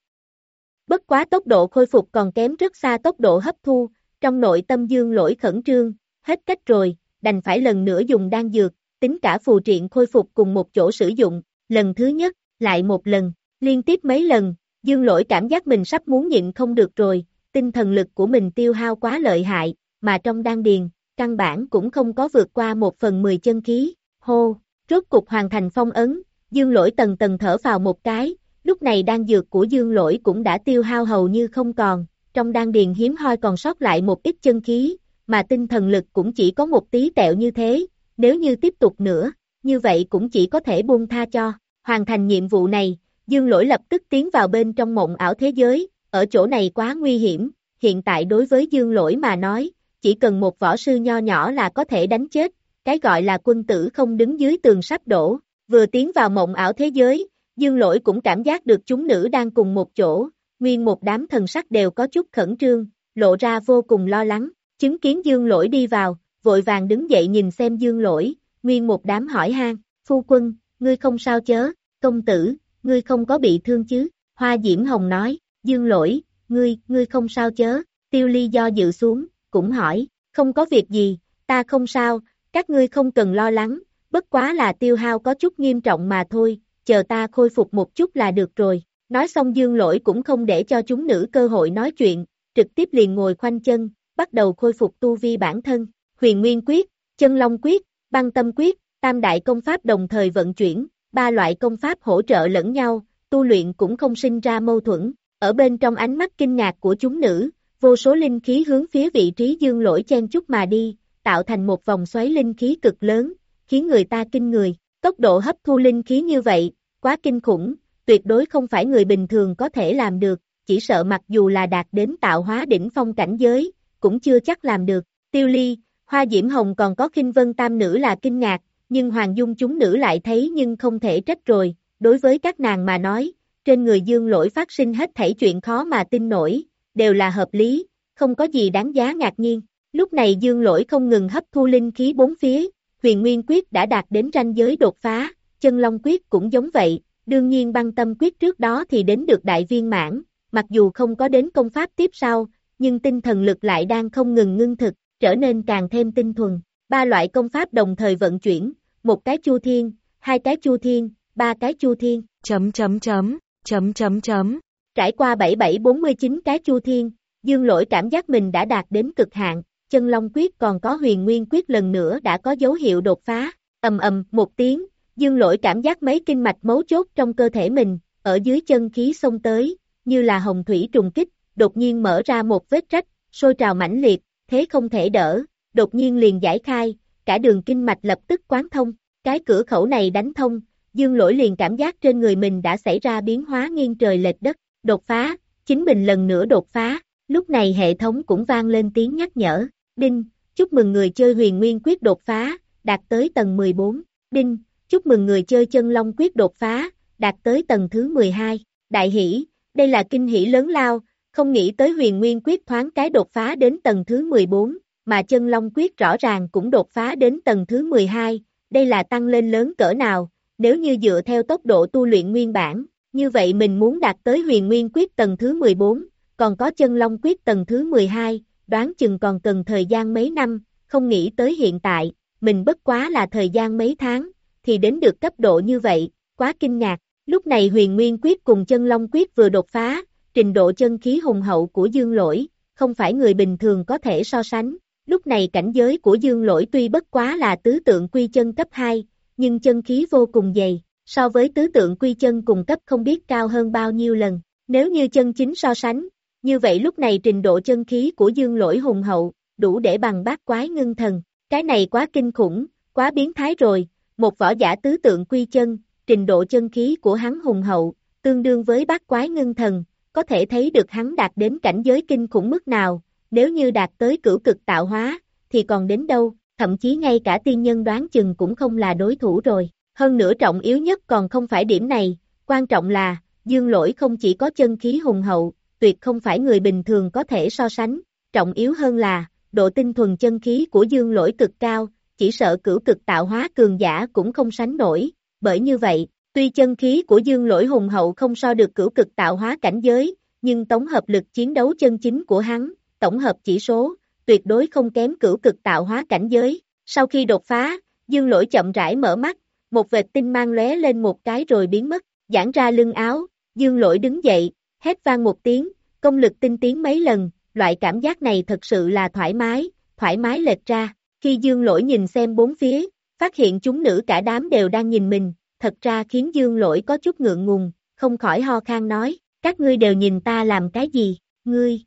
Bất quá tốc độ khôi phục còn kém rất xa tốc độ hấp thu, trong nội tâm dương lỗi khẩn trương, hết cách rồi, đành phải lần nữa dùng đan dược, tính cả phù triện khôi phục cùng một chỗ sử dụng, lần thứ nhất, lại một lần, liên tiếp mấy lần, dương lỗi cảm giác mình sắp muốn nhịn không được rồi, tinh thần lực của mình tiêu hao quá lợi hại, mà trong đan điền, căn bản cũng không có vượt qua một phần mười chân khí, hô, rốt cục hoàn thành phong ấn, dương lỗi tầng tầng thở vào một cái, lúc này đan dược của dương lỗi cũng đã tiêu hao hầu như không còn, trong đan điền hiếm hoi còn sót lại một ít chân khí, mà tinh thần lực cũng chỉ có một tí tẹo như thế, nếu như tiếp tục nữa, như vậy cũng chỉ có thể buông tha cho. Hoàn thành nhiệm vụ này, Dương Lỗi lập tức tiến vào bên trong mộng ảo thế giới, ở chỗ này quá nguy hiểm, hiện tại đối với Dương Lỗi mà nói, chỉ cần một võ sư nho nhỏ là có thể đánh chết, cái gọi là quân tử không đứng dưới tường sắp đổ, vừa tiến vào mộng ảo thế giới, Dương Lỗi cũng cảm giác được chúng nữ đang cùng một chỗ, nguyên một đám thần sắc đều có chút khẩn trương, lộ ra vô cùng lo lắng, Chứng kiến dương lỗi đi vào, vội vàng đứng dậy nhìn xem dương lỗi, nguyên một đám hỏi han, phu quân, ngươi không sao chớ, công tử, ngươi không có bị thương chứ, hoa diễm hồng nói, dương lỗi, ngươi, ngươi không sao chớ, tiêu ly do dự xuống, cũng hỏi, không có việc gì, ta không sao, các ngươi không cần lo lắng, bất quá là tiêu hao có chút nghiêm trọng mà thôi, chờ ta khôi phục một chút là được rồi. Nói xong dương lỗi cũng không để cho chúng nữ cơ hội nói chuyện, trực tiếp liền ngồi khoanh chân, bắt đầu khôi phục tu vi bản thân, huyền nguyên quyết, chân long quyết, băng tâm quyết, tam đại công pháp đồng thời vận chuyển, ba loại công pháp hỗ trợ lẫn nhau, tu luyện cũng không sinh ra mâu thuẫn, ở bên trong ánh mắt kinh ngạc của chúng nữ, vô số linh khí hướng phía vị trí dương lỗi chen chút mà đi, tạo thành một vòng xoáy linh khí cực lớn, khiến người ta kinh người, tốc độ hấp thu linh khí như vậy, quá kinh khủng, tuyệt đối không phải người bình thường có thể làm được, chỉ sợ mặc dù là đạt đến tạo hóa đỉnh phong cảnh giới, cũng chưa chắc làm được. Tiêu ly, hoa diễm hồng còn có kinh vân tam nữ là kinh ngạc, nhưng hoàng dung chúng nữ lại thấy nhưng không thể trách rồi, đối với các nàng mà nói, trên người dương lỗi phát sinh hết thảy chuyện khó mà tin nổi, đều là hợp lý, không có gì đáng giá ngạc nhiên. Lúc này dương lỗi không ngừng hấp thu linh khí bốn phía, huyền nguyên quyết đã đạt đến ranh giới đột phá, chân long quyết cũng giống vậy, đương nhiên băng tâm quyết trước đó thì đến được đại viên mãn, mặc dù không có đến công pháp tiếp sau, nhưng tinh thần lực lại đang không ngừng ngưng thực, trở nên càng thêm tinh thuần. Ba loại công pháp đồng thời vận chuyển, một cái chu thiên, hai cái chu thiên, ba cái chu thiên. Chấm chấm chấm, chấm chấm chấm. Trải qua 7749 cái chu thiên, dương lỗi cảm giác mình đã đạt đến cực hạn, chân long quyết còn có huyền nguyên quyết lần nữa đã có dấu hiệu đột phá, ầm ầm một tiếng, dương lỗi cảm giác mấy kinh mạch mấu chốt trong cơ thể mình, ở dưới chân khí xông tới, như là hồng thủy trùng kích, đột nhiên mở ra một vết rách, sôi trào mãnh liệt, thế không thể đỡ, đột nhiên liền giải khai, cả đường kinh mạch lập tức quán thông, cái cửa khẩu này đánh thông, dương lỗi liền cảm giác trên người mình đã xảy ra biến hóa nghiêng trời lệch đất, đột phá, chính mình lần nữa đột phá, lúc này hệ thống cũng vang lên tiếng nhắc nhở, đinh, chúc mừng người chơi huyền nguyên quyết đột phá, đạt tới tầng 14, đinh, chúc mừng người chơi chân long quyết đột phá, đạt tới tầng thứ 12, đại hỷ, đây là kinh hỷ lớn lao, không nghĩ tới huyền nguyên quyết thoáng cái đột phá đến tầng thứ 14, mà chân long quyết rõ ràng cũng đột phá đến tầng thứ 12, đây là tăng lên lớn cỡ nào, nếu như dựa theo tốc độ tu luyện nguyên bản, như vậy mình muốn đạt tới huyền nguyên quyết tầng thứ 14, còn có chân long quyết tầng thứ 12, đoán chừng còn cần thời gian mấy năm, không nghĩ tới hiện tại, mình bất quá là thời gian mấy tháng, thì đến được cấp độ như vậy, quá kinh ngạc. Lúc này huyền nguyên quyết cùng chân long quyết vừa đột phá, trình độ chân khí hùng hậu của dương lỗi, không phải người bình thường có thể so sánh. Lúc này cảnh giới của dương lỗi tuy bất quá là tứ tượng quy chân cấp 2, nhưng chân khí vô cùng dày, so với tứ tượng quy chân cùng cấp không biết cao hơn bao nhiêu lần. Nếu như chân chính so sánh, như vậy lúc này trình độ chân khí của dương lỗi hùng hậu, đủ để bằng bát quái ngưng thần. Cái này quá kinh khủng, quá biến thái rồi, một võ giả tứ tượng quy chân, trình độ chân khí của hắn hùng hậu, tương đương với bát quái ngưng thần, có thể thấy được hắn đạt đến cảnh giới kinh khủng mức nào, nếu như đạt tới cửu cực tạo hóa, thì còn đến đâu, thậm chí ngay cả tiên nhân đoán chừng cũng không là đối thủ rồi. Hơn nữa trọng yếu nhất còn không phải điểm này, quan trọng là, dương lỗi không chỉ có chân khí hùng hậu, tuyệt không phải người bình thường có thể so sánh, trọng yếu hơn là, độ tinh thuần chân khí của dương lỗi cực cao, chỉ sợ cửu cực tạo hóa cường giả cũng không sánh nổi, bởi như vậy, tuy chân khí của dương lỗi hùng hậu không so được cửu cực tạo hóa cảnh giới, nhưng tổng hợp lực chiến đấu chân chính của hắn, tổng hợp chỉ số, tuyệt đối không kém cửu cực tạo hóa cảnh giới. Sau khi đột phá, dương lỗi chậm rãi mở mắt, một vệt tinh mang lóe lên một cái rồi biến mất, giãn ra lưng áo, dương lỗi đứng dậy, hét vang một tiếng, công lực tinh tiến mấy lần, loại cảm giác này thật sự là thoải mái, thoải mái lệch ra, khi dương lỗi nhìn xem bốn phía, phát hiện chúng nữ cả đám đều đang nhìn mình, thật ra khiến dương lỗi có chút ngượng ngùng, không khỏi ho khan nói, các ngươi đều nhìn ta làm cái gì, ngươi,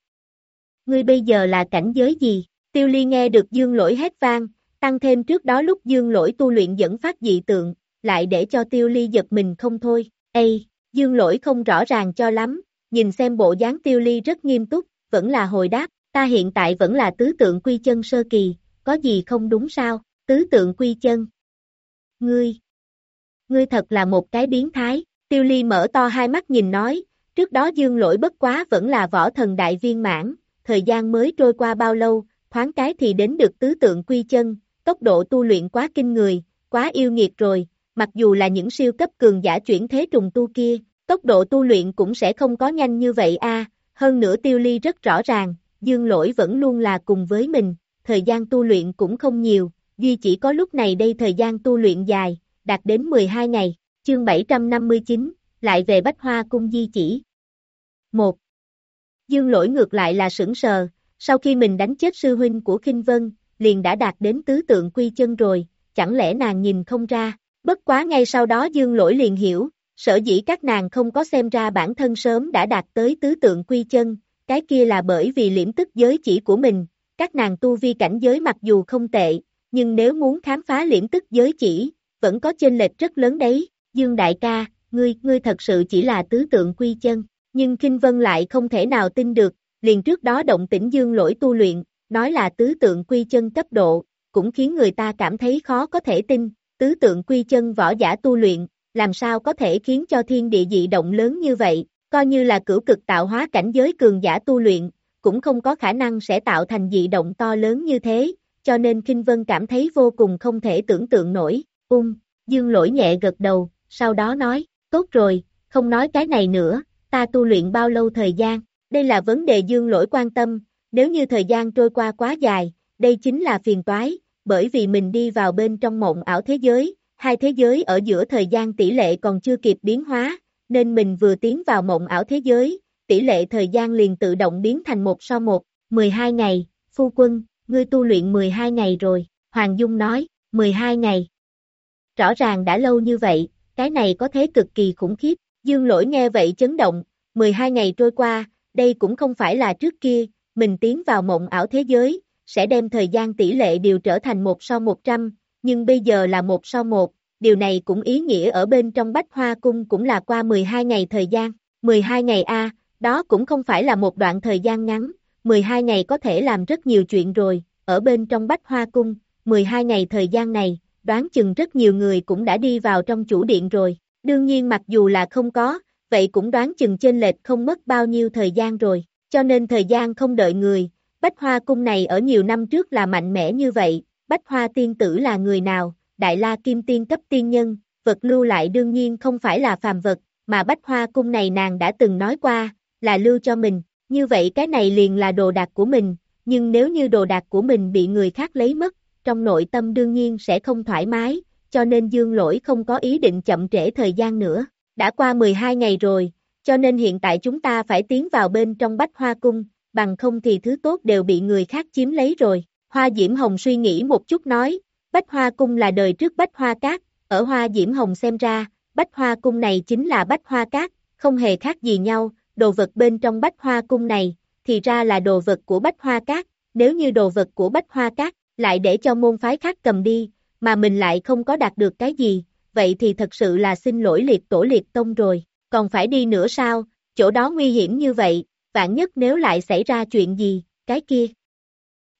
ngươi bây giờ là cảnh giới gì, tiêu ly nghe được dương lỗi hét vang, tăng thêm trước đó lúc dương lỗi tu luyện dẫn phát dị tượng, lại để cho tiêu ly giật mình không thôi, Ê, dương lỗi không rõ ràng cho lắm, nhìn xem bộ dáng tiêu ly rất nghiêm túc, vẫn là hồi đáp, ta hiện tại vẫn là tứ tượng quy chân sơ kỳ, có gì không đúng sao, tứ tượng quy chân. Ngươi, ngươi thật là một cái biến thái, tiêu ly mở to hai mắt nhìn nói, trước đó dương lỗi bất quá vẫn là võ thần đại viên mãn, thời gian mới trôi qua bao lâu, thoáng cái thì đến được tứ tượng quy chân, tốc độ tu luyện quá kinh người, quá yêu nghiệt rồi, mặc dù là những siêu cấp cường giả chuyển thế trùng tu kia, tốc độ tu luyện cũng sẽ không có nhanh như vậy a. hơn nữa tiêu ly rất rõ ràng, dương lỗi vẫn luôn là cùng với mình, thời gian tu luyện cũng không nhiều, duy chỉ có lúc này đây thời gian tu luyện dài, đạt đến 12 ngày, chương 759, lại về Bách Hoa Cung Di chỉ. 1. Dương lỗi ngược lại là sững sờ, sau khi mình đánh chết sư huynh của Kinh Vân, liền đã đạt đến tứ tượng quy chân rồi, chẳng lẽ nàng nhìn không ra, bất quá ngay sau đó dương lỗi liền hiểu, sở dĩ các nàng không có xem ra bản thân sớm đã đạt tới tứ tượng quy chân, cái kia là bởi vì liễm tức giới chỉ của mình, các nàng tu vi cảnh giới mặc dù không tệ, nhưng nếu muốn khám phá liễm tức giới chỉ, vẫn có chênh lệch rất lớn đấy, Dương đại ca, ngươi, ngươi thật sự chỉ là tứ tượng quy chân, nhưng Kinh Vân lại không thể nào tin được, liền trước đó động tĩnh dương lỗi tu luyện, nói là tứ tượng quy chân cấp độ, cũng khiến người ta cảm thấy khó có thể tin, tứ tượng quy chân võ giả tu luyện, làm sao có thể khiến cho thiên địa dị động lớn như vậy, coi như là cửu cực tạo hóa cảnh giới cường giả tu luyện, cũng không có khả năng sẽ tạo thành dị động to lớn như thế, cho nên Kinh Vân cảm thấy vô cùng không thể tưởng tượng nổi, ung, dương lỗi nhẹ gật đầu, sau đó nói, tốt rồi, không nói cái này nữa, ta tu luyện bao lâu thời gian, đây là vấn đề dương lỗi quan tâm, nếu như thời gian trôi qua quá dài, đây chính là phiền toái, bởi vì mình đi vào bên trong mộng ảo thế giới, hai thế giới ở giữa thời gian tỷ lệ còn chưa kịp biến hóa, nên mình vừa tiến vào mộng ảo thế giới, tỷ lệ thời gian liền tự động biến thành một so một, 12 ngày, phu quân, ngươi tu luyện 12 ngày rồi, Hoàng Dung nói, 12 ngày. Rõ ràng đã lâu như vậy, cái này có thế cực kỳ khủng khiếp, dương lỗi nghe vậy chấn động, 12 ngày trôi qua, đây cũng không phải là trước kia, mình tiến vào mộng ảo thế giới, sẽ đem thời gian tỷ lệ điều trở thành một so 100, nhưng bây giờ là một so một, điều này cũng ý nghĩa ở bên trong Bách Hoa Cung cũng là qua 12 ngày thời gian, 12 ngày A, đó cũng không phải là một đoạn thời gian ngắn, 12 ngày có thể làm rất nhiều chuyện rồi, ở bên trong Bách Hoa Cung, 12 ngày thời gian này, đoán chừng rất nhiều người cũng đã đi vào trong chủ điện rồi, đương nhiên mặc dù là không có, vậy cũng đoán chừng trên lệch không mất bao nhiêu thời gian rồi, cho nên thời gian không đợi người, Bách Hoa Cung này ở nhiều năm trước là mạnh mẽ như vậy, Bách Hoa Tiên Tử là người nào, Đại La Kim Tiên cấp tiên nhân, vật lưu lại đương nhiên không phải là phàm vật, mà Bách Hoa Cung này nàng đã từng nói qua, là lưu cho mình, như vậy cái này liền là đồ đạc của mình, nhưng nếu như đồ đạc của mình bị người khác lấy mất, trong nội tâm đương nhiên sẽ không thoải mái, cho nên dương lỗi không có ý định chậm trễ thời gian nữa. Đã qua 12 ngày rồi, cho nên hiện tại chúng ta phải tiến vào bên trong bách hoa cung, bằng không thì thứ tốt đều bị người khác chiếm lấy rồi. Hoa Diễm Hồng suy nghĩ một chút nói, bách hoa cung là đời trước bách hoa cát, ở Hoa Diễm Hồng xem ra, bách hoa cung này chính là bách hoa cát, không hề khác gì nhau, đồ vật bên trong bách hoa cung này, thì ra là đồ vật của bách hoa cát, nếu như đồ vật của bách hoa cát, lại để cho môn phái khác cầm đi, mà mình lại không có đạt được cái gì, vậy thì thật sự là xin lỗi liệt tổ liệt tông rồi, còn phải đi nữa sao, chỗ đó nguy hiểm như vậy, vạn nhất nếu lại xảy ra chuyện gì, cái kia.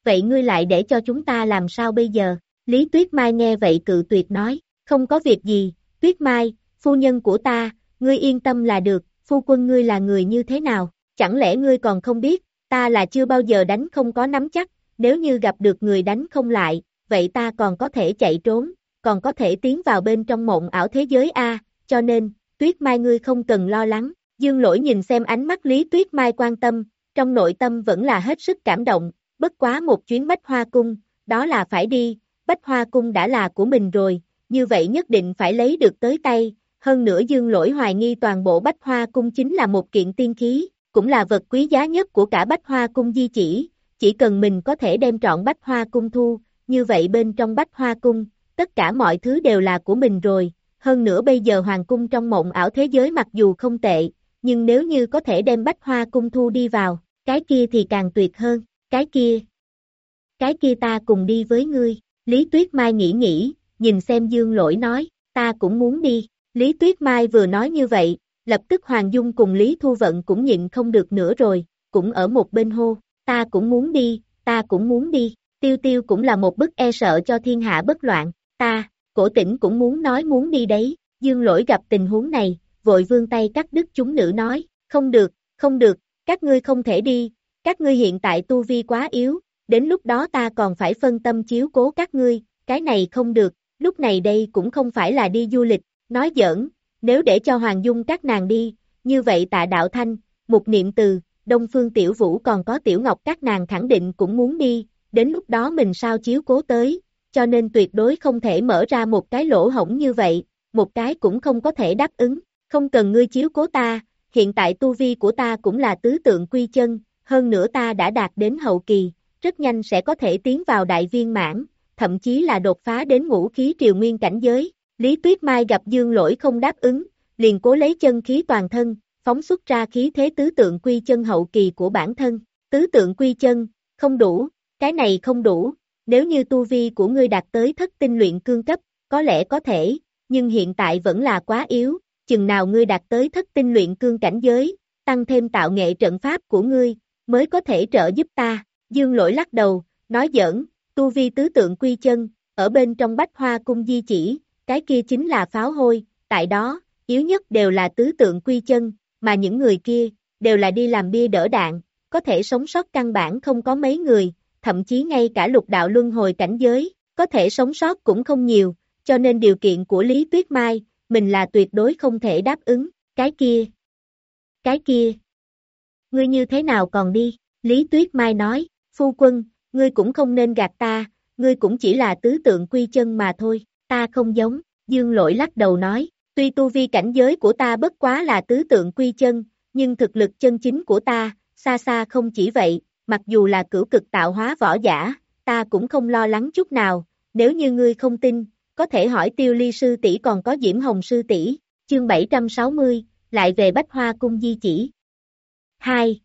Vậy ngươi lại để cho chúng ta làm sao bây giờ? Lý Tuyết Mai nghe vậy cự tuyệt nói, không có việc gì, Tuyết Mai, phu nhân của ta, ngươi yên tâm là được, phu quân ngươi là người như thế nào, chẳng lẽ ngươi còn không biết, ta là chưa bao giờ đánh không có nắm chắc, nếu như gặp được người đánh không lại, vậy ta còn có thể chạy trốn, còn có thể tiến vào bên trong mộng ảo thế giới A, cho nên, Tuyết Mai ngươi không cần lo lắng, Dương Lỗi nhìn xem ánh mắt Lý Tuyết Mai quan tâm, trong nội tâm vẫn là hết sức cảm động, bất quá một chuyến Bách Hoa Cung, đó là phải đi, Bách Hoa Cung đã là của mình rồi, như vậy nhất định phải lấy được tới tay, hơn nữa Dương Lỗi hoài nghi toàn bộ Bách Hoa Cung chính là một kiện tiên khí, cũng là vật quý giá nhất của cả Bách Hoa Cung di chỉ, chỉ cần mình có thể đem trọn Bách Hoa Cung thu, như vậy bên trong Bách Hoa Cung, tất cả mọi thứ đều là của mình rồi, hơn nữa bây giờ Hoàng Cung trong mộng ảo thế giới mặc dù không tệ, nhưng nếu như có thể đem Bách Hoa Cung thu đi vào, cái kia thì càng tuyệt hơn, cái kia. Cái kia ta cùng đi với ngươi, Lý Tuyết Mai nghĩ nghĩ, nhìn xem Dương Lỗi nói, ta cũng muốn đi, Lý Tuyết Mai vừa nói như vậy, lập tức Hoàng Dung cùng Lý Thu Vận cũng nhịn không được nữa rồi, cũng ở một bên hô, ta cũng muốn đi, ta cũng muốn đi, tiêu tiêu cũng là một bức e sợ cho thiên hạ bất loạn, ta, cổ tỉnh cũng muốn nói muốn đi đấy, dương lỗi gặp tình huống này, vội vương tay cắt đứt chúng nữ nói, không được, không được, các ngươi không thể đi, các ngươi hiện tại tu vi quá yếu, đến lúc đó ta còn phải phân tâm chiếu cố các ngươi, cái này không được, lúc này đây cũng không phải là đi du lịch, nói giỡn, nếu để cho Hoàng Dung các nàng đi, như vậy tạ đạo thanh, một niệm từ, Đông Phương Tiểu Vũ còn có Tiểu Ngọc các nàng khẳng định cũng muốn đi, đến lúc đó mình sao chiếu cố tới, cho nên tuyệt đối không thể mở ra một cái lỗ hổng như vậy, một cái cũng không có thể đáp ứng, không cần ngươi chiếu cố ta, hiện tại tu vi của ta cũng là tứ tượng quy chân, hơn nữa ta đã đạt đến hậu kỳ, rất nhanh sẽ có thể tiến vào đại viên mãn, thậm chí là đột phá đến ngũ khí triều nguyên cảnh giới. Lý Tuyết Mai gặp Dương Lỗi không đáp ứng, liền cố lấy chân khí toàn thân, phóng xuất ra khí thế tứ tượng quy chân hậu kỳ của bản thân. Tứ tượng quy chân, không đủ, cái này không đủ, nếu như tu vi của ngươi đạt tới thất tinh luyện cương cấp, có lẽ có thể, nhưng hiện tại vẫn là quá yếu, chừng nào ngươi đạt tới thất tinh luyện cương cảnh giới, tăng thêm tạo nghệ trận pháp của ngươi, mới có thể trợ giúp ta. Dương lỗi lắc đầu, nói giỡn, tu vi tứ tượng quy chân, ở bên trong bách hoa cung di chỉ, cái kia chính là pháo hôi, tại đó, yếu nhất đều là tứ tượng quy chân, mà những người kia, đều là đi làm bia đỡ đạn, có thể sống sót căn bản không có mấy người, thậm chí ngay cả lục đạo luân hồi cảnh giới, có thể sống sót cũng không nhiều, cho nên điều kiện của Lý Tuyết Mai, mình là tuyệt đối không thể đáp ứng, cái kia, cái kia, ngươi như thế nào còn đi, Lý Tuyết Mai nói, phu quân, ngươi cũng không nên gạt ta, ngươi cũng chỉ là tứ tượng quy chân mà thôi, ta không giống, dương lỗi lắc đầu nói, tuy tu vi cảnh giới của ta bất quá là tứ tượng quy chân, nhưng thực lực chân chính của ta, xa xa không chỉ vậy, mặc dù là cửu cực tạo hóa võ giả, ta cũng không lo lắng chút nào, nếu như ngươi không tin, có thể hỏi tiêu ly sư tỷ còn có diễm hồng sư tỷ. Chương 760, lại về bách hoa cung di chỉ. 2.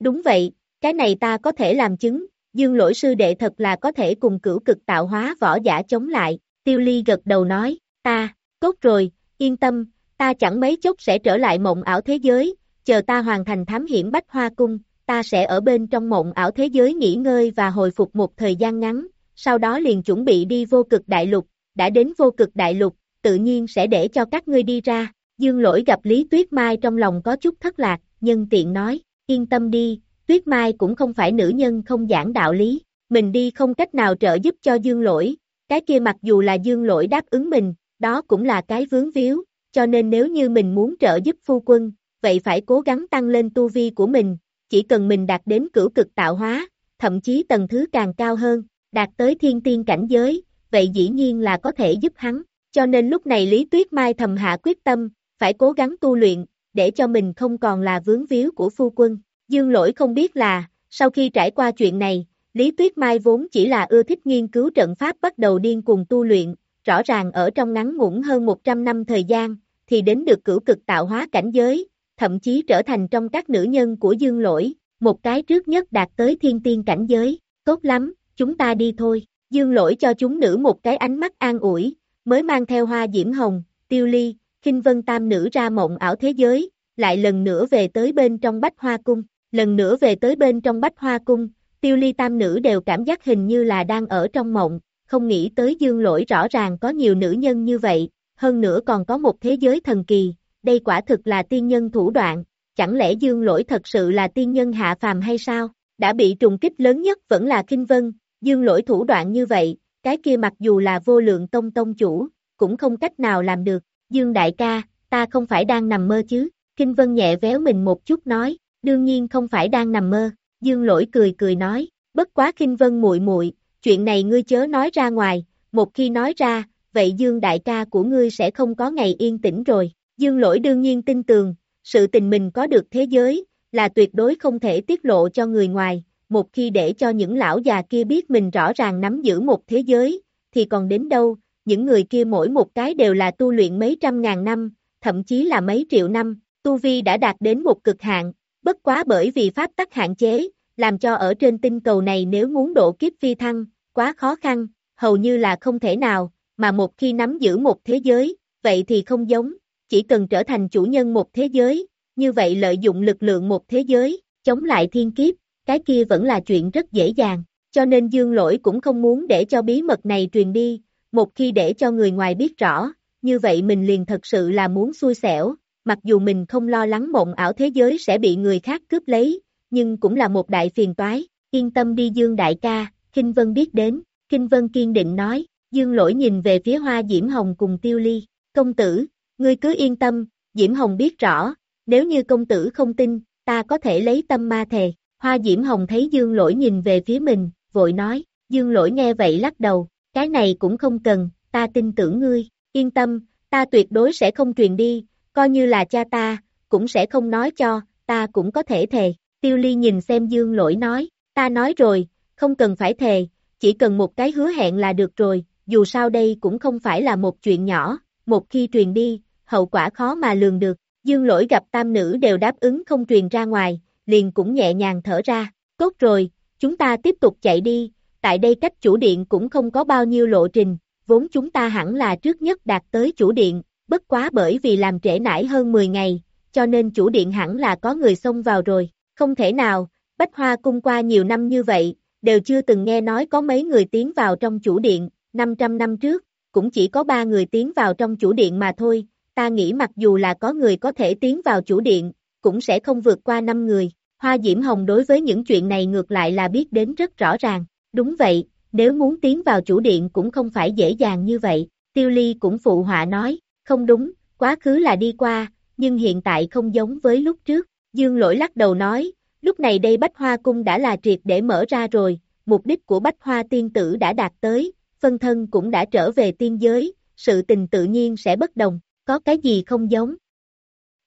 Đúng vậy, cái này ta có thể làm chứng, dương lỗi sư đệ thật là có thể cùng cửu cực tạo hóa võ giả chống lại, tiêu ly gật đầu nói, ta, tốt rồi, yên tâm, ta chẳng mấy chốc sẽ trở lại mộng ảo thế giới, chờ ta hoàn thành thám hiểm bách hoa cung, ta sẽ ở bên trong mộng ảo thế giới nghỉ ngơi và hồi phục một thời gian ngắn, sau đó liền chuẩn bị đi vô cực đại lục, đã đến vô cực đại lục, tự nhiên sẽ để cho các ngươi đi ra. Dương lỗi gặp Lý Tuyết Mai trong lòng có chút thất lạc, nhân tiện nói, yên tâm đi, Tuyết Mai cũng không phải nữ nhân không giảng đạo lý, mình đi không cách nào trợ giúp cho Dương lỗi, cái kia mặc dù là Dương lỗi đáp ứng mình, đó cũng là cái vướng víu, cho nên nếu như mình muốn trợ giúp phu quân, vậy phải cố gắng tăng lên tu vi của mình, chỉ cần mình đạt đến cửu cực tạo hóa, thậm chí tầng thứ càng cao hơn, đạt tới thiên tiên cảnh giới, vậy dĩ nhiên là có thể giúp hắn, cho nên lúc này Lý Tuyết Mai thầm hạ quyết tâm, phải cố gắng tu luyện, để cho mình không còn là vướng víu của phu quân. Dương lỗi không biết là, sau khi trải qua chuyện này, Lý Tuyết Mai vốn chỉ là ưa thích nghiên cứu trận pháp bắt đầu điên cùng tu luyện, rõ ràng ở trong ngắn ngủn hơn 100 năm thời gian, thì đến được cửu cực tạo hóa cảnh giới, thậm chí trở thành trong các nữ nhân của dương lỗi, một cái trước nhất đạt tới thiên tiên cảnh giới, tốt lắm, chúng ta đi thôi, dương lỗi cho chúng nữ một cái ánh mắt an ủi, mới mang theo hoa diễm hồng, tiêu ly, kinh vân tam nữ ra mộng ảo thế giới, lại lần nữa về tới bên trong bách hoa cung, lần nữa về tới bên trong bách hoa cung, tiêu ly tam nữ đều cảm giác hình như là đang ở trong mộng, không nghĩ tới dương lỗi rõ ràng có nhiều nữ nhân như vậy, hơn nữa còn có một thế giới thần kỳ, đây quả thực là tiên nhân thủ đoạn, chẳng lẽ dương lỗi thật sự là tiên nhân hạ phàm hay sao? Đã bị trùng kích lớn nhất vẫn là Kinh Vân, dương lỗi thủ đoạn như vậy, cái kia mặc dù là vô lượng tông tông chủ, cũng không cách nào làm được, dương đại ca, ta không phải đang nằm mơ chứ, Kinh Vân nhẹ véo mình một chút nói, đương nhiên không phải đang nằm mơ, dương lỗi cười cười nói, bất quá Kinh Vân muội muội chuyện này ngươi chớ nói ra ngoài, một khi nói ra, vậy dương đại ca của ngươi sẽ không có ngày yên tĩnh rồi, Dương lỗi đương nhiên tin tường, sự tình mình có được thế giới, là tuyệt đối không thể tiết lộ cho người ngoài, một khi để cho những lão già kia biết mình rõ ràng nắm giữ một thế giới, thì còn đến đâu, những người kia mỗi một cái đều là tu luyện mấy trăm ngàn năm, thậm chí là mấy triệu năm, tu vi đã đạt đến một cực hạn, bất quá bởi vì pháp tắc hạn chế, làm cho ở trên tinh cầu này nếu muốn độ kiếp phi thăng, quá khó khăn, hầu như là không thể nào, mà một khi nắm giữ một thế giới, vậy thì không giống, chỉ cần trở thành chủ nhân một thế giới, như vậy lợi dụng lực lượng một thế giới, chống lại thiên kiếp, cái kia vẫn là chuyện rất dễ dàng, cho nên dương lỗi cũng không muốn để cho bí mật này truyền đi, một khi để cho người ngoài biết rõ, như vậy mình liền thật sự là muốn xui xẻo, mặc dù mình không lo lắng mộng ảo thế giới sẽ bị người khác cướp lấy, nhưng cũng là một đại phiền toái, yên tâm đi dương đại ca, Kinh Vân biết đến, Kinh Vân kiên định nói, dương lỗi nhìn về phía hoa diễm hồng cùng tiêu ly, công tử, Ngươi cứ yên tâm, Diễm Hồng biết rõ, nếu như công tử không tin, ta có thể lấy tâm ma thề. Hoa Diễm Hồng thấy Dương Lỗi nhìn về phía mình, vội nói, Dương Lỗi nghe vậy lắc đầu, cái này cũng không cần, ta tin tưởng ngươi, yên tâm, ta tuyệt đối sẽ không truyền đi, coi như là cha ta, cũng sẽ không nói cho, ta cũng có thể thề. Tiêu Ly nhìn xem Dương Lỗi nói, ta nói rồi, không cần phải thề, chỉ cần một cái hứa hẹn là được rồi, dù sao đây cũng không phải là một chuyện nhỏ, một khi truyền đi, hậu quả khó mà lường được, dương lỗi gặp tam nữ đều đáp ứng không truyền ra ngoài, liền cũng nhẹ nhàng thở ra, tốt rồi, chúng ta tiếp tục chạy đi, tại đây cách chủ điện cũng không có bao nhiêu lộ trình, vốn chúng ta hẳn là trước nhất đạt tới chủ điện, bất quá bởi vì làm trễ nải hơn 10 ngày, cho nên chủ điện hẳn là có người xông vào rồi, không thể nào, Bách Hoa cung qua nhiều năm như vậy, đều chưa từng nghe nói có mấy người tiến vào trong chủ điện, 500 năm trước, cũng chỉ có ba người tiến vào trong chủ điện mà thôi, ta nghĩ mặc dù là có người có thể tiến vào chủ điện, cũng sẽ không vượt qua năm người. Hoa Diễm Hồng đối với những chuyện này ngược lại là biết đến rất rõ ràng. Đúng vậy, nếu muốn tiến vào chủ điện cũng không phải dễ dàng như vậy. Tiêu Ly cũng phụ họa nói, không đúng, quá khứ là đi qua, nhưng hiện tại không giống với lúc trước. Dương lỗi lắc đầu nói, lúc này đây Bách Hoa Cung đã là triệt để mở ra rồi, mục đích của Bách Hoa Tiên Tử đã đạt tới, phân thân cũng đã trở về tiên giới, sự tình tự nhiên sẽ bất đồng, có cái gì không giống.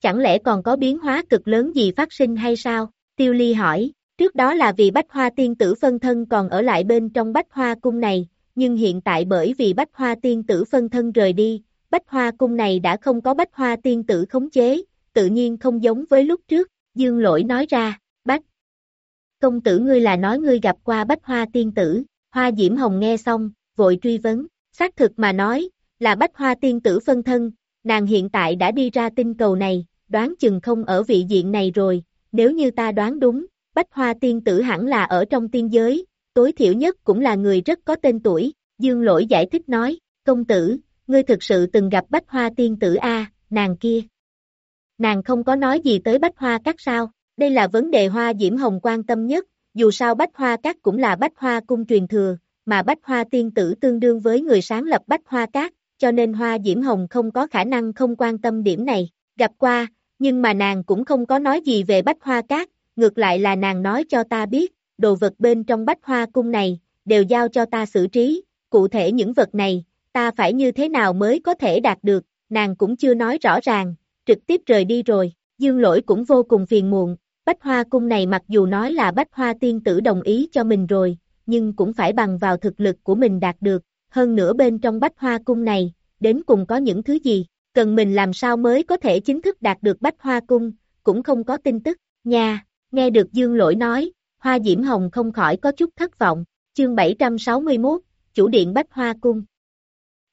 Chẳng lẽ còn có biến hóa cực lớn gì phát sinh hay sao? Tiêu Ly hỏi, trước đó là vì Bách Hoa Tiên Tử phân thân còn ở lại bên trong Bách Hoa Cung này, nhưng hiện tại bởi vì Bách Hoa Tiên Tử phân thân rời đi, Bách Hoa Cung này đã không có Bách Hoa Tiên Tử khống chế, tự nhiên không giống với lúc trước, Dương Lỗi nói ra, Bách. Công tử ngươi là nói ngươi gặp qua Bách Hoa Tiên Tử, Hoa Diễm Hồng nghe xong, vội truy vấn, xác thực mà nói, là Bách Hoa Tiên Tử phân thân, nàng hiện tại đã đi ra tinh cầu này, đoán chừng không ở vị diện này rồi, nếu như ta đoán đúng, Bách Hoa Tiên Tử hẳn là ở trong tiên giới, tối thiểu nhất cũng là người rất có tên tuổi, Dương Lỗi giải thích nói, công tử, ngươi thực sự từng gặp Bách Hoa Tiên Tử A, nàng kia. Nàng không có nói gì tới Bách Hoa Các sao, đây là vấn đề Hoa Diễm Hồng quan tâm nhất, dù sao Bách Hoa Các cũng là Bách Hoa cung truyền thừa, mà Bách Hoa Tiên Tử tương đương với người sáng lập Bách Hoa Các, cho nên Hoa Diễm Hồng không có khả năng không quan tâm điểm này, gặp qua, nhưng mà nàng cũng không có nói gì về Bách Hoa cát, ngược lại là nàng nói cho ta biết, đồ vật bên trong Bách Hoa Cung này, đều giao cho ta xử trí, cụ thể những vật này, ta phải như thế nào mới có thể đạt được, nàng cũng chưa nói rõ ràng, trực tiếp rời đi rồi, dương lỗi cũng vô cùng phiền muộn, Bách Hoa Cung này mặc dù nói là Bách Hoa Tiên Tử đồng ý cho mình rồi, nhưng cũng phải bằng vào thực lực của mình đạt được, hơn nữa bên trong Bách Hoa Cung này, đến cùng có những thứ gì, cần mình làm sao mới có thể chính thức đạt được Bách Hoa Cung, cũng không có tin tức, nha, nghe được Dương Lỗi nói, Hoa Diễm Hồng không khỏi có chút thất vọng, chương 761, chủ điện Bách Hoa Cung.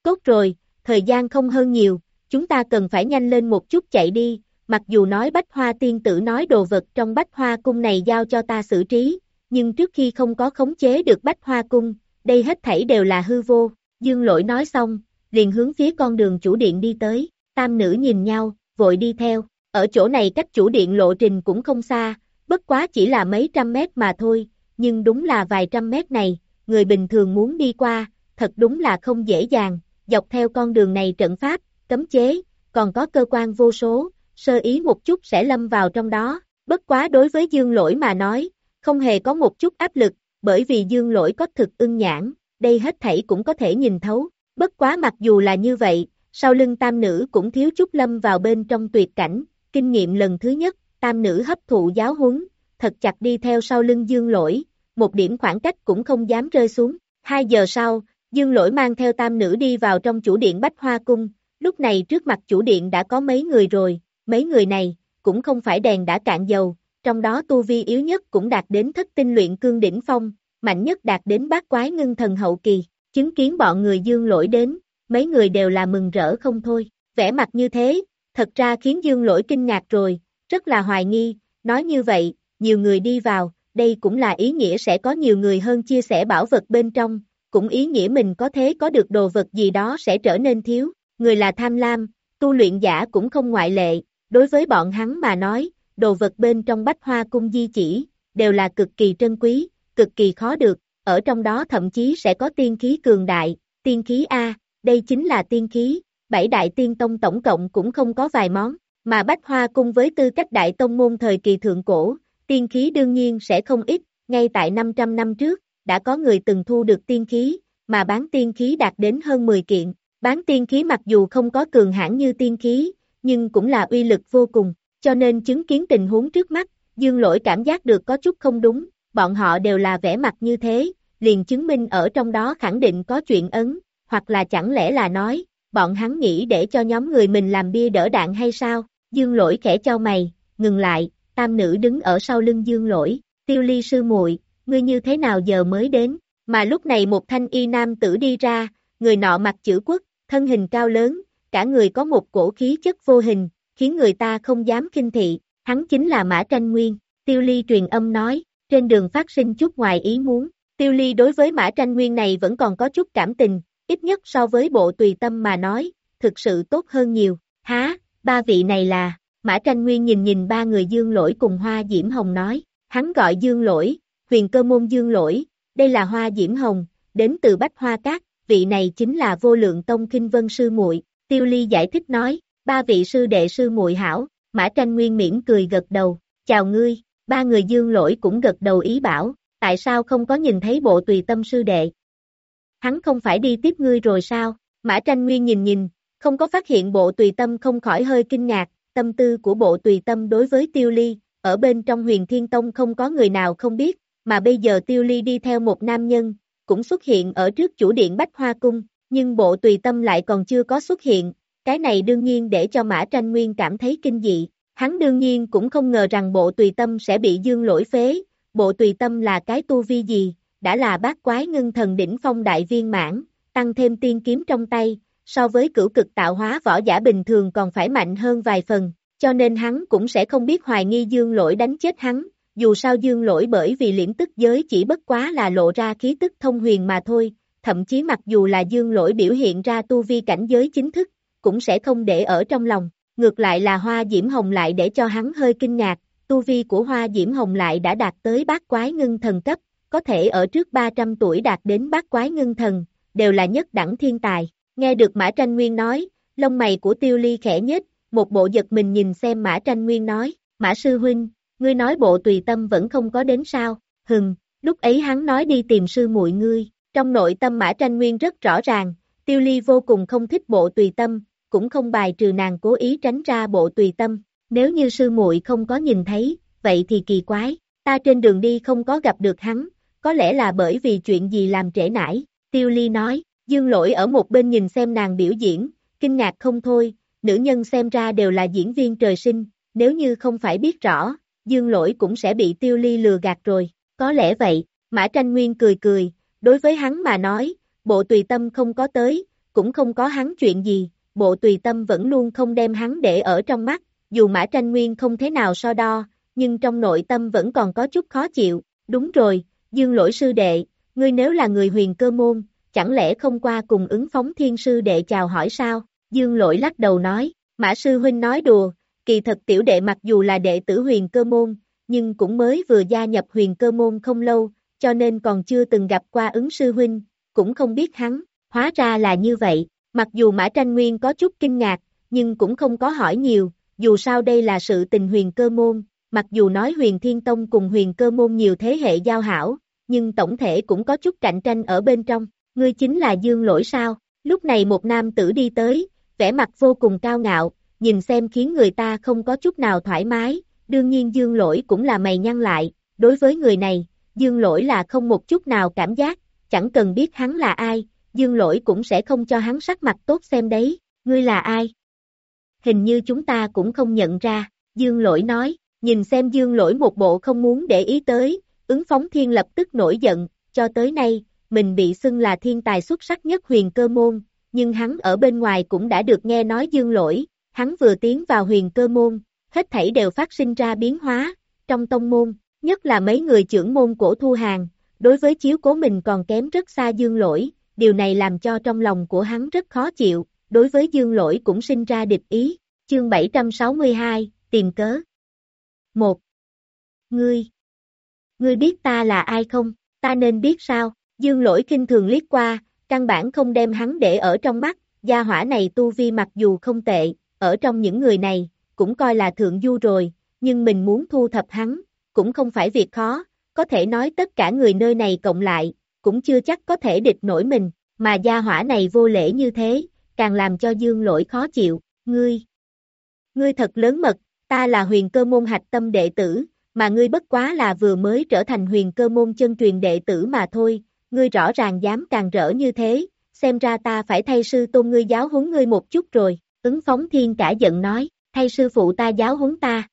Tốt rồi, thời gian không hơn nhiều, chúng ta cần phải nhanh lên một chút chạy đi, mặc dù nói Bách Hoa Tiên Tử nói đồ vật trong Bách Hoa Cung này giao cho ta xử trí, nhưng trước khi không có khống chế được Bách Hoa Cung, đây hết thảy đều là hư vô, Dương Lỗi nói xong, liền hướng phía con đường chủ điện đi tới, tam nữ nhìn nhau, vội đi theo, ở chỗ này cách chủ điện lộ trình cũng không xa, bất quá chỉ là mấy trăm mét mà thôi, nhưng đúng là vài trăm mét này, người bình thường muốn đi qua, thật đúng là không dễ dàng, dọc theo con đường này trận pháp, cấm chế, còn có cơ quan vô số, sơ ý một chút sẽ lâm vào trong đó, bất quá đối với dương lỗi mà nói, không hề có một chút áp lực, bởi vì dương lỗi có thực ưng nhãn, đây hết thảy cũng có thể nhìn thấu, bất quá mặc dù là như vậy, sau lưng tam nữ cũng thiếu chút lâm vào bên trong tuyệt cảnh, kinh nghiệm lần thứ nhất, tam nữ hấp thụ giáo huấn, thật chặt đi theo sau lưng dương lỗi, một điểm khoảng cách cũng không dám rơi xuống. Hai giờ sau, dương lỗi mang theo tam nữ đi vào trong chủ điện Bách Hoa Cung, lúc này trước mặt chủ điện đã có mấy người rồi, mấy người này, cũng không phải đèn đã cạn dầu, trong đó tu vi yếu nhất cũng đạt đến thất tinh luyện cương đỉnh phong, mạnh nhất đạt đến bát quái ngưng thần hậu kỳ, chứng kiến bọn người dương lỗi đến, mấy người đều là mừng rỡ không thôi, vẻ mặt như thế, thật ra khiến dương lỗi kinh ngạc rồi, rất là hoài nghi, nói như vậy, nhiều người đi vào, đây cũng là ý nghĩa sẽ có nhiều người hơn chia sẻ bảo vật bên trong, cũng ý nghĩa mình có thế có được đồ vật gì đó sẽ trở nên thiếu, người là tham lam, tu luyện giả cũng không ngoại lệ, đối với bọn hắn mà nói, đồ vật bên trong bách hoa cung di chỉ, đều là cực kỳ trân quý, cực kỳ khó được, ở trong đó thậm chí sẽ có tiên khí cường đại, tiên khí A, đây chính là tiên khí, bảy đại tiên tông tổng cộng cũng không có vài món, mà Bách Hoa cung với tư cách đại tông môn thời kỳ thượng cổ, tiên khí đương nhiên sẽ không ít, ngay tại 500 năm trước, đã có người từng thu được tiên khí, mà bán tiên khí đạt đến hơn 10 kiện, bán tiên khí mặc dù không có cường hãn như tiên khí, nhưng cũng là uy lực vô cùng, cho nên chứng kiến tình huống trước mắt, dương lỗi cảm giác được có chút không đúng, bọn họ đều là vẻ mặt như thế, liền chứng minh ở trong đó khẳng định có chuyện ấn, hoặc là chẳng lẽ là nói, bọn hắn nghĩ để cho nhóm người mình làm bia đỡ đạn hay sao, dương lỗi khẽ cho mày, ngừng lại, tam nữ đứng ở sau lưng dương lỗi, tiêu ly sư muội ngươi như thế nào giờ mới đến, mà lúc này một thanh y nam tử đi ra, người nọ mặc chữ quốc, thân hình cao lớn, cả người có một cổ khí chất vô hình, khiến người ta không dám kinh thị, hắn chính là Mã Tranh Nguyên, Tiêu Ly truyền âm nói, trên đường phát sinh chút ngoài ý muốn, Tiêu Ly đối với Mã Tranh Nguyên này vẫn còn có chút cảm tình, ít nhất so với bộ tùy tâm mà nói, thực sự tốt hơn nhiều, há, ba vị này là, Mã Tranh Nguyên nhìn nhìn ba người dương lỗi cùng Hoa Diễm Hồng nói, hắn gọi dương lỗi, huyền cơ môn dương lỗi, đây là Hoa Diễm Hồng, đến từ Bách Hoa Cát, vị này chính là vô lượng tông kinh vân sư muội Tiêu Ly giải thích nói, ba vị sư đệ sư muội hảo, Mã Tranh Nguyên mỉm cười gật đầu, chào ngươi, ba người dương lỗi cũng gật đầu ý bảo, tại sao không có nhìn thấy bộ tùy tâm sư đệ? Hắn không phải đi tiếp ngươi rồi sao? Mã Tranh Nguyên nhìn nhìn, không có phát hiện bộ tùy tâm không khỏi hơi kinh ngạc, tâm tư của bộ tùy tâm đối với Tiêu Ly, ở bên trong huyền thiên tông không có người nào không biết, mà bây giờ Tiêu Ly đi theo một nam nhân, cũng xuất hiện ở trước chủ điện Bách Hoa Cung, nhưng bộ tùy tâm lại còn chưa có xuất hiện, cái này đương nhiên để cho Mã Tranh Nguyên cảm thấy kinh dị, hắn đương nhiên cũng không ngờ rằng bộ tùy tâm sẽ bị dương lỗi phế, bộ tùy tâm là cái tu vi gì, đã là bát quái ngưng thần đỉnh phong đại viên mãn, tăng thêm tiên kiếm trong tay, so với cửu cực tạo hóa võ giả bình thường còn phải mạnh hơn vài phần, cho nên hắn cũng sẽ không biết hoài nghi dương lỗi đánh chết hắn, dù sao dương lỗi bởi vì liễm tức giới chỉ bất quá là lộ ra khí tức thông huyền mà thôi, thậm chí mặc dù là dương lỗi biểu hiện ra tu vi cảnh giới chính thức, cũng sẽ không để ở trong lòng, ngược lại là hoa diễm hồng lại để cho hắn hơi kinh ngạc, tu vi của hoa diễm hồng lại đã đạt tới bát quái ngưng thần cấp, có thể ở trước 300 tuổi đạt đến bát quái ngưng thần, đều là nhất đẳng thiên tài, nghe được Mã Tranh Nguyên nói, lông mày của tiêu ly khẽ nhất, một bộ giật mình nhìn xem Mã Tranh Nguyên nói, Mã Sư Huynh, ngươi nói bộ tùy tâm vẫn không có đến sao, hừng, lúc ấy hắn nói đi tìm sư muội ngươi, trong nội tâm Mã Tranh Nguyên rất rõ ràng, Tiêu Ly vô cùng không thích bộ tùy tâm, cũng không bài trừ nàng cố ý tránh ra bộ tùy tâm, nếu như sư muội không có nhìn thấy, vậy thì kỳ quái, ta trên đường đi không có gặp được hắn, có lẽ là bởi vì chuyện gì làm trễ nải, Tiêu Ly nói, Dương Lỗi ở một bên nhìn xem nàng biểu diễn, kinh ngạc không thôi, nữ nhân xem ra đều là diễn viên trời sinh, nếu như không phải biết rõ, Dương Lỗi cũng sẽ bị Tiêu Ly lừa gạt rồi, có lẽ vậy, Mã Tranh Nguyên cười cười, đối với hắn mà nói, bộ tùy tâm không có tới, cũng không có hắn chuyện gì, bộ tùy tâm vẫn luôn không đem hắn để ở trong mắt, dù Mã Tranh Nguyên không thế nào so đo, nhưng trong nội tâm vẫn còn có chút khó chịu, đúng rồi, Dương Lỗi sư đệ, ngươi nếu là người huyền cơ môn, chẳng lẽ không qua cùng ứng phóng thiên sư đệ chào hỏi sao? Dương lỗi lắc đầu nói, Mã sư huynh nói đùa, kỳ thật tiểu đệ mặc dù là đệ tử huyền cơ môn, nhưng cũng mới vừa gia nhập huyền cơ môn không lâu, cho nên còn chưa từng gặp qua ứng sư huynh, cũng không biết hắn, hóa ra là như vậy, mặc dù Mã Tranh Nguyên có chút kinh ngạc, nhưng cũng không có hỏi nhiều, dù sao đây là sự tình huyền cơ môn, mặc dù nói huyền thiên tông cùng huyền cơ môn nhiều thế hệ giao hảo, nhưng tổng thể cũng có chút cạnh tranh ở bên trong, ngươi chính là dương lỗi sao, lúc này một nam tử đi tới, vẻ mặt vô cùng cao ngạo, nhìn xem khiến người ta không có chút nào thoải mái, đương nhiên dương lỗi cũng là mày nhăn lại, đối với người này, dương lỗi là không một chút nào cảm giác, chẳng cần biết hắn là ai, dương lỗi cũng sẽ không cho hắn sắc mặt tốt xem đấy, ngươi là ai? Hình như chúng ta cũng không nhận ra, dương lỗi nói, nhìn xem dương lỗi một bộ không muốn để ý tới, ứng phóng thiên lập tức nổi giận, cho tới nay, mình bị xưng là thiên tài xuất sắc nhất huyền cơ môn, nhưng hắn ở bên ngoài cũng đã được nghe nói dương lỗi, hắn vừa tiến vào huyền cơ môn, hết thảy đều phát sinh ra biến hóa, trong tông môn, nhất là mấy người trưởng môn cổ thu hàng, đối với chiếu cố mình còn kém rất xa dương lỗi, điều này làm cho trong lòng của hắn rất khó chịu, đối với dương lỗi cũng sinh ra địch ý, chương 762, tìm cớ. 1. Ngươi Ngươi biết ta là ai không? Ta nên biết sao? Dương lỗi kinh thường liếc qua, căn bản không đem hắn để ở trong mắt, gia hỏa này tu vi mặc dù không tệ, ở trong những người này, cũng coi là thượng du rồi, nhưng mình muốn thu thập hắn, cũng không phải việc khó, có thể nói tất cả người nơi này cộng lại, cũng chưa chắc có thể địch nổi mình, mà gia hỏa này vô lễ như thế, càng làm cho dương lỗi khó chịu, ngươi. Ngươi thật lớn mật, ta là huyền cơ môn hạch tâm đệ tử, mà ngươi bất quá là vừa mới trở thành huyền cơ môn chân truyền đệ tử mà thôi, ngươi rõ ràng dám càng rỡ như thế, xem ra ta phải thay sư tôn ngươi giáo huấn ngươi một chút rồi, ứng phóng thiên cả giận nói, thay sư phụ ta giáo huấn ta.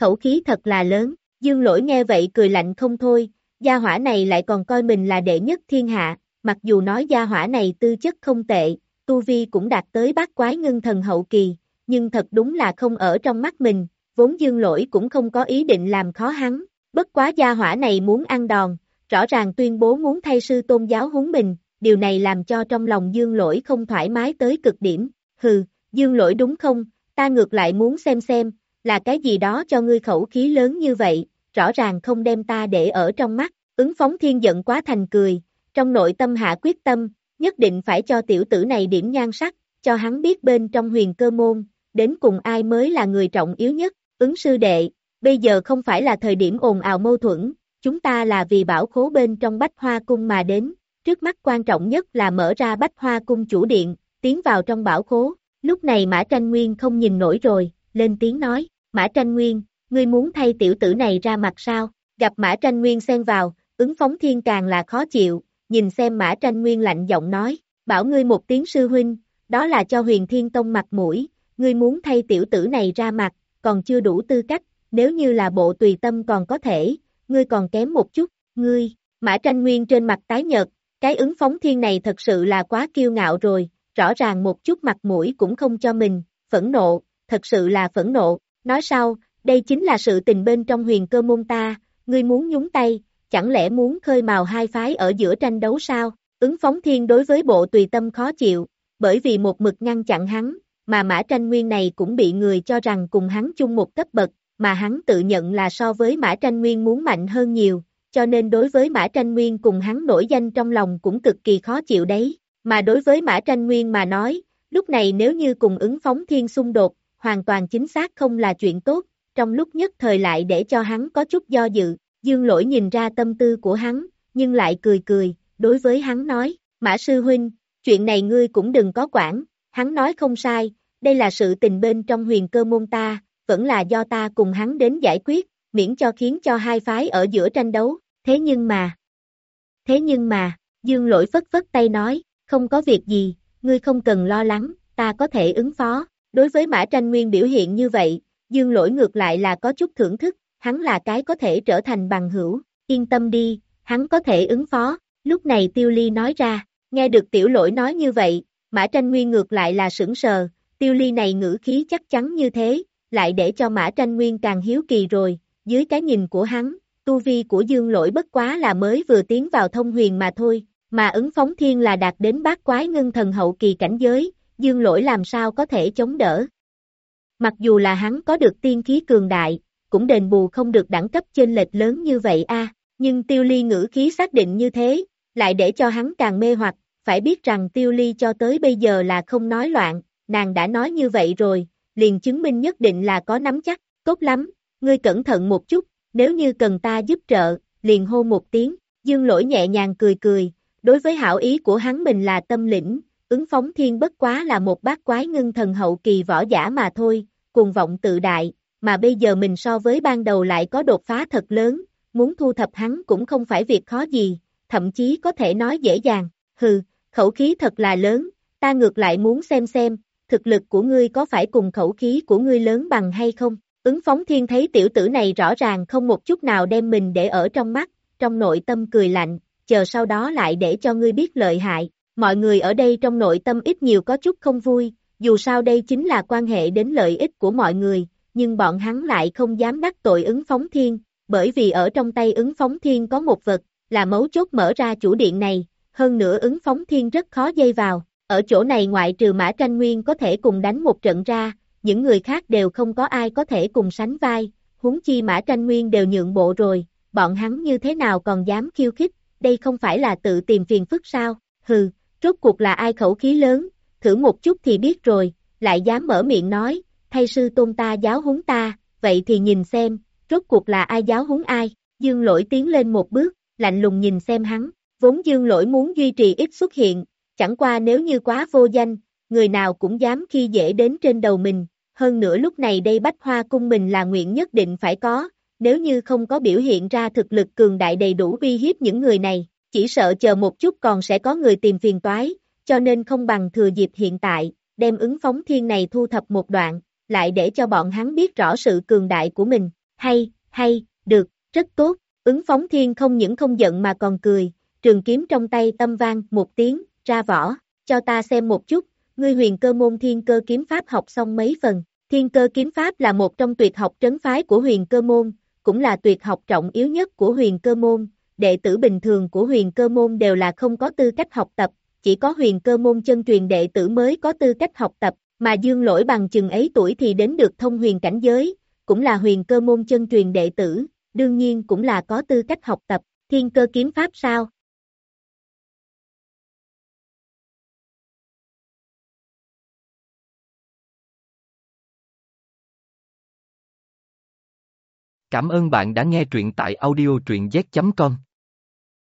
Khẩu khí thật là lớn, dương lỗi nghe vậy cười lạnh không thôi, gia hỏa này lại còn coi mình là đệ nhất thiên hạ, mặc dù nói gia hỏa này tư chất không tệ, tu vi cũng đạt tới bát quái ngưng thần hậu kỳ, nhưng thật đúng là không ở trong mắt mình, vốn dương lỗi cũng không có ý định làm khó hắn, bất quá gia hỏa này muốn ăn đòn, rõ ràng tuyên bố muốn thay sư tôn giáo huấn mình, điều này làm cho trong lòng dương lỗi không thoải mái tới cực điểm, hừ, dương lỗi đúng không, ta ngược lại muốn xem xem, là cái gì đó cho ngươi khẩu khí lớn như vậy, rõ ràng không đem ta để ở trong mắt, ứng phóng thiên giận quá thành cười, trong nội tâm hạ quyết tâm, nhất định phải cho tiểu tử này điểm nhan sắc, cho hắn biết bên trong huyền cơ môn, đến cùng ai mới là người trọng yếu nhất, ứng sư đệ, bây giờ không phải là thời điểm ồn ào mâu thuẫn, chúng ta là vì bảo khố bên trong bách hoa cung mà đến, trước mắt quan trọng nhất là mở ra bách hoa cung chủ điện, tiến vào trong bảo khố, lúc này Mã Tranh Nguyên không nhìn nổi rồi, lên tiếng nói, Mã Tranh Nguyên, ngươi muốn thay tiểu tử này ra mặt sao, gặp Mã Tranh Nguyên xen vào, ứng phóng thiên càng là khó chịu, nhìn xem Mã Tranh Nguyên lạnh giọng nói, bảo ngươi một tiếng sư huynh, đó là cho huyền thiên tông mặt mũi, ngươi muốn thay tiểu tử này ra mặt, còn chưa đủ tư cách, nếu như là bộ tùy tâm còn có thể, ngươi còn kém một chút, ngươi, Mã Tranh Nguyên trên mặt tái nhợt, cái ứng phóng thiên này thật sự là quá kiêu ngạo rồi, rõ ràng một chút mặt mũi cũng không cho mình, phẫn nộ, thật sự là phẫn nộ, nói sau, đây chính là sự tình bên trong huyền cơ môn ta, ngươi muốn nhúng tay, chẳng lẽ muốn khơi mào hai phái ở giữa tranh đấu sao? Ứng phóng thiên đối với bộ tùy tâm khó chịu, bởi vì một mực ngăn chặn hắn, mà mã tranh nguyên này cũng bị người cho rằng cùng hắn chung một cấp bậc, mà hắn tự nhận là so với mã tranh nguyên muốn mạnh hơn nhiều, cho nên đối với mã tranh nguyên cùng hắn nổi danh trong lòng cũng cực kỳ khó chịu đấy, mà đối với mã tranh nguyên mà nói, lúc này nếu như cùng ứng phóng thiên xung đột, hoàn toàn chính xác không là chuyện tốt, trong lúc nhất thời lại để cho hắn có chút do dự, Dương lỗi nhìn ra tâm tư của hắn, nhưng lại cười cười, đối với hắn nói, Mã Sư Huynh, chuyện này ngươi cũng đừng có quản, hắn nói không sai, đây là sự tình bên trong huyền cơ môn ta, vẫn là do ta cùng hắn đến giải quyết, miễn cho khiến cho hai phái ở giữa tranh đấu, thế nhưng mà, thế nhưng mà, Dương lỗi phất phất tay nói, không có việc gì, ngươi không cần lo lắng, ta có thể ứng phó, đối với Mã Tranh Nguyên biểu hiện như vậy, Dương lỗi ngược lại là có chút thưởng thức, hắn là cái có thể trở thành bằng hữu, yên tâm đi, hắn có thể ứng phó, lúc này tiêu ly nói ra, nghe được tiểu lỗi nói như vậy, mã tranh nguyên ngược lại là sững sờ, tiêu ly này ngữ khí chắc chắn như thế, lại để cho mã tranh nguyên càng hiếu kỳ rồi, dưới cái nhìn của hắn, tu vi của dương lỗi bất quá là mới vừa tiến vào thông huyền mà thôi, mà ứng phóng thiên là đạt đến bát quái ngưng thần hậu kỳ cảnh giới, dương lỗi làm sao có thể chống đỡ. Mặc dù là hắn có được tiên khí cường đại, cũng đền bù không được đẳng cấp chênh lệch lớn như vậy a. nhưng tiêu ly ngữ khí xác định như thế, lại để cho hắn càng mê hoặc, phải biết rằng tiêu ly cho tới bây giờ là không nói loạn, nàng đã nói như vậy rồi, liền chứng minh nhất định là có nắm chắc, tốt lắm, ngươi cẩn thận một chút, nếu như cần ta giúp trợ, liền hô một tiếng, dương lỗi nhẹ nhàng cười cười, đối với hảo ý của hắn mình là tâm lĩnh, ứng phóng thiên bất quá là một bác quái ngưng thần hậu kỳ võ giả mà thôi, Cuồng vọng tự đại, mà bây giờ mình so với ban đầu lại có đột phá thật lớn, muốn thu thập hắn cũng không phải việc khó gì, thậm chí có thể nói dễ dàng, hừ, khẩu khí thật là lớn, ta ngược lại muốn xem xem, thực lực của ngươi có phải cùng khẩu khí của ngươi lớn bằng hay không, ứng phóng thiên thấy tiểu tử này rõ ràng không một chút nào đem mình để ở trong mắt, trong nội tâm cười lạnh, chờ sau đó lại để cho ngươi biết lợi hại, mọi người ở đây trong nội tâm ít nhiều có chút không vui, dù sao đây chính là quan hệ đến lợi ích của mọi người, nhưng bọn hắn lại không dám đắc tội ứng phóng thiên, bởi vì ở trong tay ứng phóng thiên có một vật, là mấu chốt mở ra chủ điện này, hơn nữa ứng phóng thiên rất khó dây vào, ở chỗ này ngoại trừ mã tranh nguyên có thể cùng đánh một trận ra, những người khác đều không có ai có thể cùng sánh vai, huống chi mã tranh nguyên đều nhượng bộ rồi, bọn hắn như thế nào còn dám khiêu khích, đây không phải là tự tìm phiền phức sao, hừ, rốt cuộc là ai khẩu khí lớn, thử một chút thì biết rồi, lại dám mở miệng nói, thay sư tôn ta giáo huấn ta, vậy thì nhìn xem, rốt cuộc là ai giáo huấn ai, dương lỗi tiến lên một bước, lạnh lùng nhìn xem hắn, vốn dương lỗi muốn duy trì ít xuất hiện, chẳng qua nếu như quá vô danh, người nào cũng dám khi dễ đến trên đầu mình, hơn nữa lúc này đây bách hoa cung mình là nguyện nhất định phải có, nếu như không có biểu hiện ra thực lực cường đại đầy đủ uy hiếp những người này, chỉ sợ chờ một chút còn sẽ có người tìm phiền toái, cho nên không bằng thừa dịp hiện tại, đem ứng phóng thiên này thu thập một đoạn, lại để cho bọn hắn biết rõ sự cường đại của mình, hay, hay, được, rất tốt, ứng phóng thiên không những không giận mà còn cười, trường kiếm trong tay tâm vang một tiếng, ra vỏ, cho ta xem một chút, ngươi huyền cơ môn thiên cơ kiếm pháp học xong mấy phần. Thiên cơ kiếm pháp là một trong tuyệt học trấn phái của huyền cơ môn, cũng là tuyệt học trọng yếu nhất của huyền cơ môn. Đệ tử bình thường của huyền cơ môn đều là không có tư cách học tập, chỉ có huyền cơ môn chân truyền đệ tử mới có tư cách học tập, mà dương lỗi bằng chừng ấy tuổi thì đến được thông huyền cảnh giới, cũng là huyền cơ môn chân truyền đệ tử, đương nhiên cũng là có tư cách học tập, thiên cơ kiếm pháp sao? Cảm ơn bạn đã nghe truyện tại audio truyện z.com.